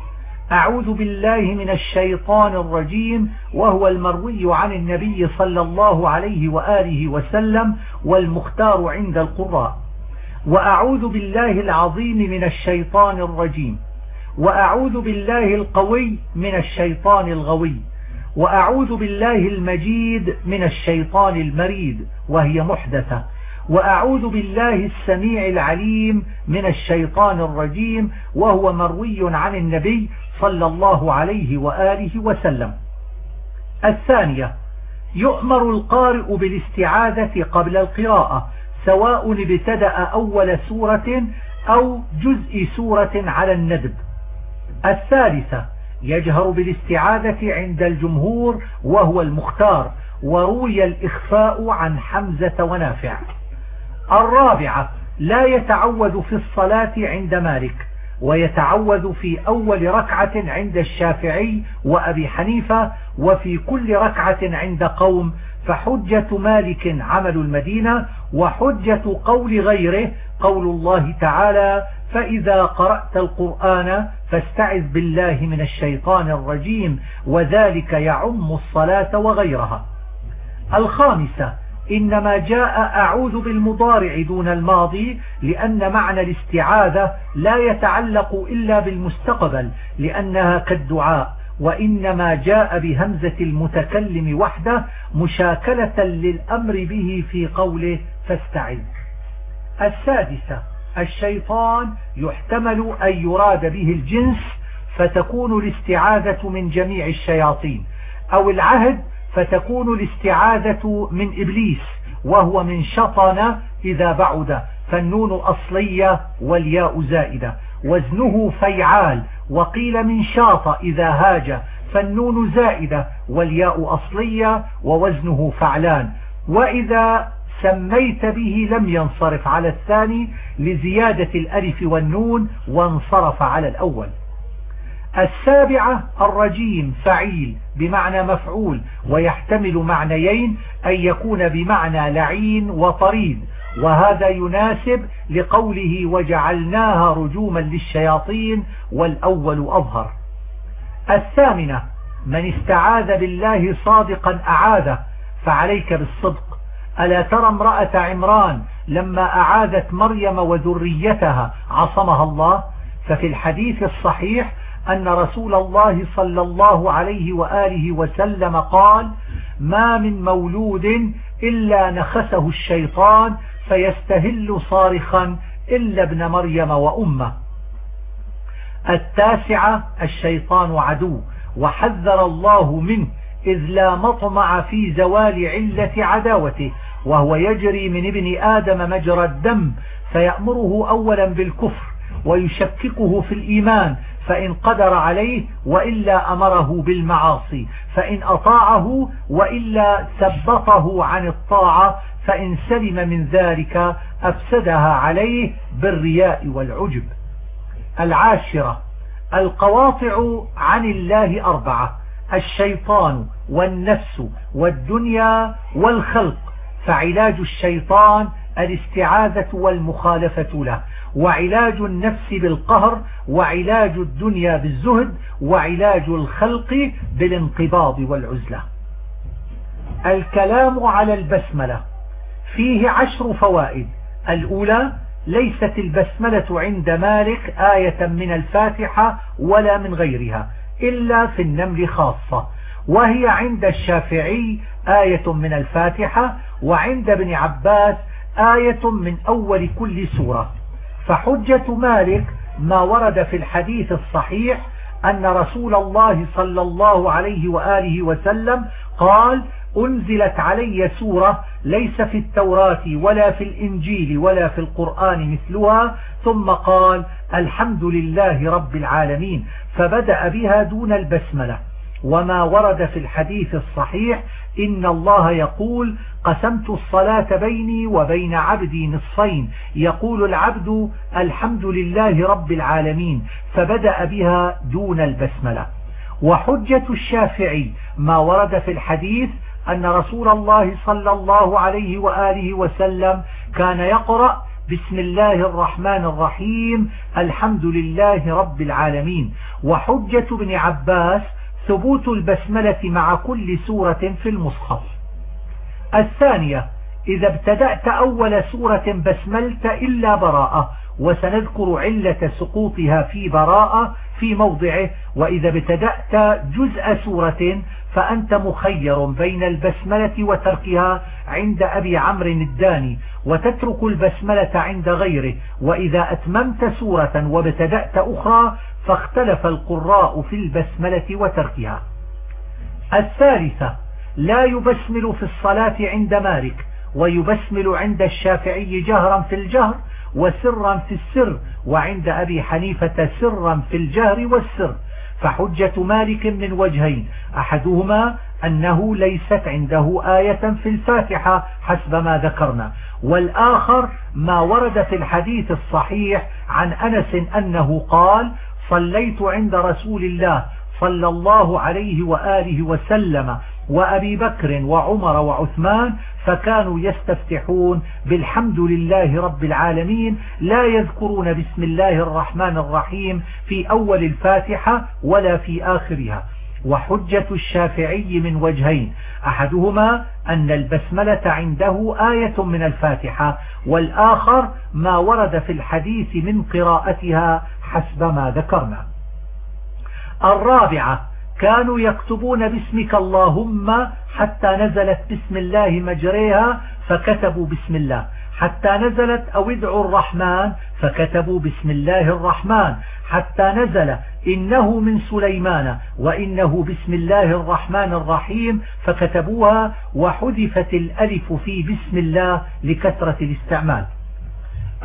S1: أعوذ بالله من الشيطان الرجيم وهو المروي عن النبي صلى الله عليه وآله وسلم والمختار عند القراء. وأعوذ بالله العظيم من الشيطان الرجيم. وأعوذ بالله القوي من الشيطان الغوي وأعوذ بالله المجيد من الشيطان المريد وهي محدثة. وأعوذ بالله السميع العليم من الشيطان الرجيم وهو مروي عن النبي صلى الله عليه وآله وسلم. الثانية يؤمر القارئ بالاستعاذة قبل القراءة سواء ابتدأ أول سورة أو جزء سورة على الندب. الثالثة يجهر بالاستعاذة عند الجمهور وهو المختار وروي الإخفاء عن حمزة ونافع. الرابعة لا يتعوذ في الصلاة عند مالك ويتعوذ في أول ركعة عند الشافعي وأبي حنيفة وفي كل ركعة عند قوم فحجة مالك عمل المدينة وحجة قول غيره قول الله تعالى فإذا قرأت القرآن فاستعذ بالله من الشيطان الرجيم وذلك يعم الصلاة وغيرها. الخامسة إنما جاء أعوذ بالمضارع دون الماضي لأن معنى الاستعاذة لا يتعلق إلا بالمستقبل لأنها كالدعاء وإنما جاء بهمزة المتكلم وحده مشاكلة للأمر به في قوله فاستعذ. السادسة الشيطان يحتمل أن يراد به الجنس فتكون الاستعاذة من جميع الشياطين أو العهد فتكون الاستعاذة من إبليس وهو من شطن إذا بعد فالنون أصلية والياء زائدة وزنه فيعال وقيل من شاط إذا هاج فالنون زائدة والياء أصلية ووزنه فعلان وإذا سميت به لم ينصرف على الثاني لزيادة الألف والنون وانصرف على الأول. السابعة الرجيم فعيل بمعنى مفعول ويحتمل معنيين أن يكون بمعنى لعين وطريد وهذا يناسب لقوله وجعلناها رجوما للشياطين والأول أظهر. الثامنة من استعاذ بالله صادقا أعاذه فعليك بالصدق. ألا ترى امرأة عمران لما أعاذت مريم وذريتها عصمها الله؟ ففي الحديث الصحيح أن رسول الله صلى الله عليه وآله وسلم قال ما من مولود إلا نخسه الشيطان فيستهل صارخا إلا ابن مريم وأمه. التاسعة الشيطان عدو وحذر الله منه إذ لا مطمع في زوال علة عداوته. وهو يجري من ابن آدم مجرى الدم فيأمره أولا بالكفر ويشككه في الإيمان فإن قدر عليه وإلا أمره بالمعاصي فإن أطاعه وإلا ثبطه عن الطاعة فإن سلم من ذلك أفسدها عليه بالرياء والعجب. العاشرة القواطع عن الله أربعة الشيطان والنفس والدنيا والخلق. فعلاج الشيطان الاستعاذة والمخالفة له وعلاج النفس بالقهر وعلاج الدنيا بالزهد وعلاج الخلق بالانقباض والعزلة. الكلام على البسملة فيه عشر فوائد. الأولى ليست البسملة عند مالك آية من الفاتحة ولا من غيرها إلا في النمل خاصة وهي عند الشافعي آية من الفاتحة وعند ابن عباس آية من أول كل سورة. فحجة مالك ما ورد في الحديث الصحيح أن رسول الله صلى الله عليه وآله وسلم قال أنزلت علي سورة ليس في التوراة ولا في الإنجيل ولا في القرآن مثلها ثم قال الحمد لله رب العالمين. فبدأ بها دون البسملة. وما ورد في الحديث الصحيح إن الله يقول قسمت الصلاة بيني وبين عبدي نصفين. يقول العبد الحمد لله رب العالمين فبدأ بها دون البسملة. وحجة الشافعي ما ورد في الحديث أن رسول الله صلى الله عليه وآله وسلم كان يقرأ بسم الله الرحمن الرحيم الحمد لله رب العالمين. وحجة ابن عباس ثبوت البسملة مع كل سورة في المصحف. الثانية إذا ابتدأت أول سورة بسملت إلا براءة وسنذكر علة سقوطها في براءة في موضعه وإذا ابتدأت جزء سورة فأنت مخير بين البسملة وتركها عند أبي عمرو الداني وتترك البسملة عند غيره وإذا أتممت سورة وابتدأت أخرى فاختلف القراء في البسملة وتركها. الثالثة لا يبسمل في الصلاة عند مالك ويبسمل عند الشافعي جهرا في الجهر وسرا في السر وعند أبي حنيفة سرا في الجهر والسر. فحجة مالك من وجهين أحدهما أنه ليست عنده آية في الفاتحة حسب ما ذكرنا والآخر ما ورد في الحديث الصحيح عن أنس أنه قال صليت عند رسول الله صلى الله عليه وآله وسلم وأبي بكر وعمر وعثمان فكانوا يستفتحون بالحمد لله رب العالمين لا يذكرون بسم الله الرحمن الرحيم في أول الفاتحة ولا في آخرها. وحجة الشافعي من وجهين أحدهما أن البسملة عنده آية من الفاتحة والآخر ما ورد في الحديث من قراءتها حسب ما ذكرنا. الرابعة كانوا يكتبون باسمك اللهم حتى نزلت بسم الله مجريها فكتبوا بسم الله. حتى نزلت أو ادعوا الرحمن فكتبوا بسم الله الرحمن. حتى نزل إنه من سليمان وإنه بسم الله الرحمن الرحيم فكتبوها وحذفت الألف في بسم الله لكثرة الاستعمال.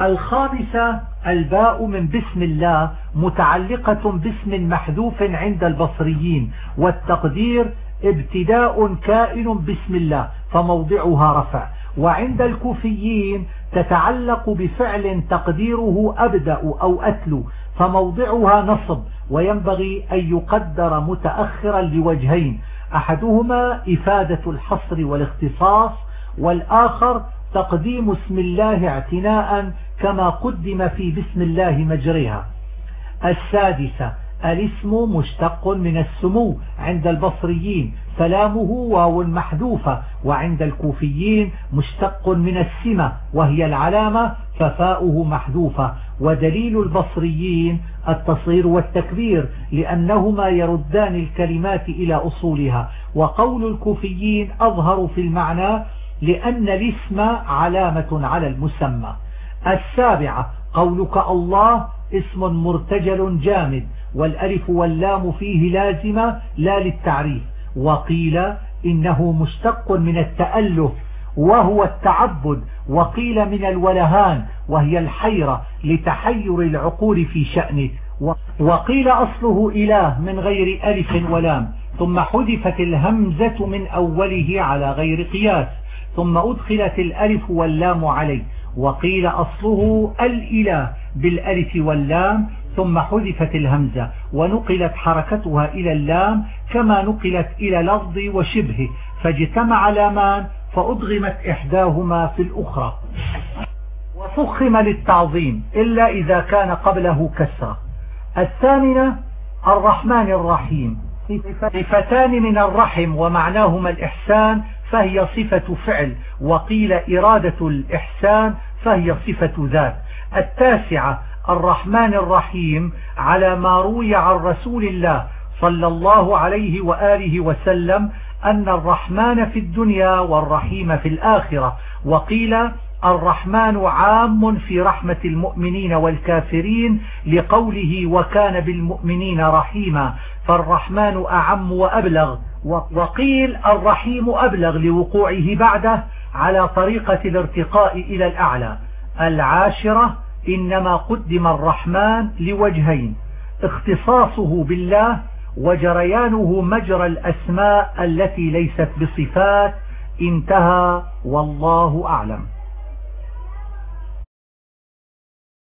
S1: الخامسة الباء من بسم الله متعلقة باسم محذوف عند البصريين والتقدير ابتداء كائن بسم الله فموضعها رفع. وعند الكوفيين تتعلق بفعل تقديره أبدأ أو أتلو فموضعها نصب وينبغي أن يقدر متأخرا لوجهين. أحدهما إفادة الحصر والاختصاص والآخر تقديم اسم الله اعتناء كما قدم في بسم الله مجرها السادسة الاسم مشتق من السمو عند البصريين سلامه واو محذوفة وعند الكوفيين مشتق من السمة وهي العلامة ففاؤه محذوفة. ودليل البصريين التصغير والتكبير لأنهما يردان الكلمات إلى أصولها. وقول الكوفيين أظهر في المعنى لأن الاسم علامة على المسمى. السابعة قولك الله اسم مرتجل جامد والألف واللام فيه لازمة لا للتعريف. وقيل إنه مشتق من التألف وهو التعبد وقيل من الولهان وهي الحيرة لتحير العقول في شأنه. وقيل أصله إله من غير ألف ولام ثم حذفت الهمزة من أوله على غير قياس ثم أدخلت الألف واللام عليه. وقيل أصله الإله بالألف واللام ثم حذفت الهمزة ونقلت حركتها إلى اللام كما نقلت إلى لفظ وشبهه فاجتمع لامان فأضغمت إحداهما في الأخرى. وفخم للتعظيم إلا إذا كان قبله كسرة. الثامنة الرحمن الرحيم. صفتان من الرحم ومعناهما الإحسان فهي صفة فعل وقيل إرادة الإحسان فهي صفة ذات التاسعة الرحمن الرحيم على ما روي عن رسول الله صلى الله عليه وآله وسلم أن الرحمن في الدنيا والرحيم في الآخرة وقيل الرحمن عام في رحمة المؤمنين والكافرين لقوله وكان بالمؤمنين رحيما فالرحمن أعم وأبلغ وقيل الرحيم أبلغ لوقوعه بعده على طريقة الارتقاء إلى الأعلى. العاشرة إنما قدم الرحمن لوجهين اختصاصه بالله وجريانه مجرى الأسماء التي ليست بصفات انتهى والله أعلم.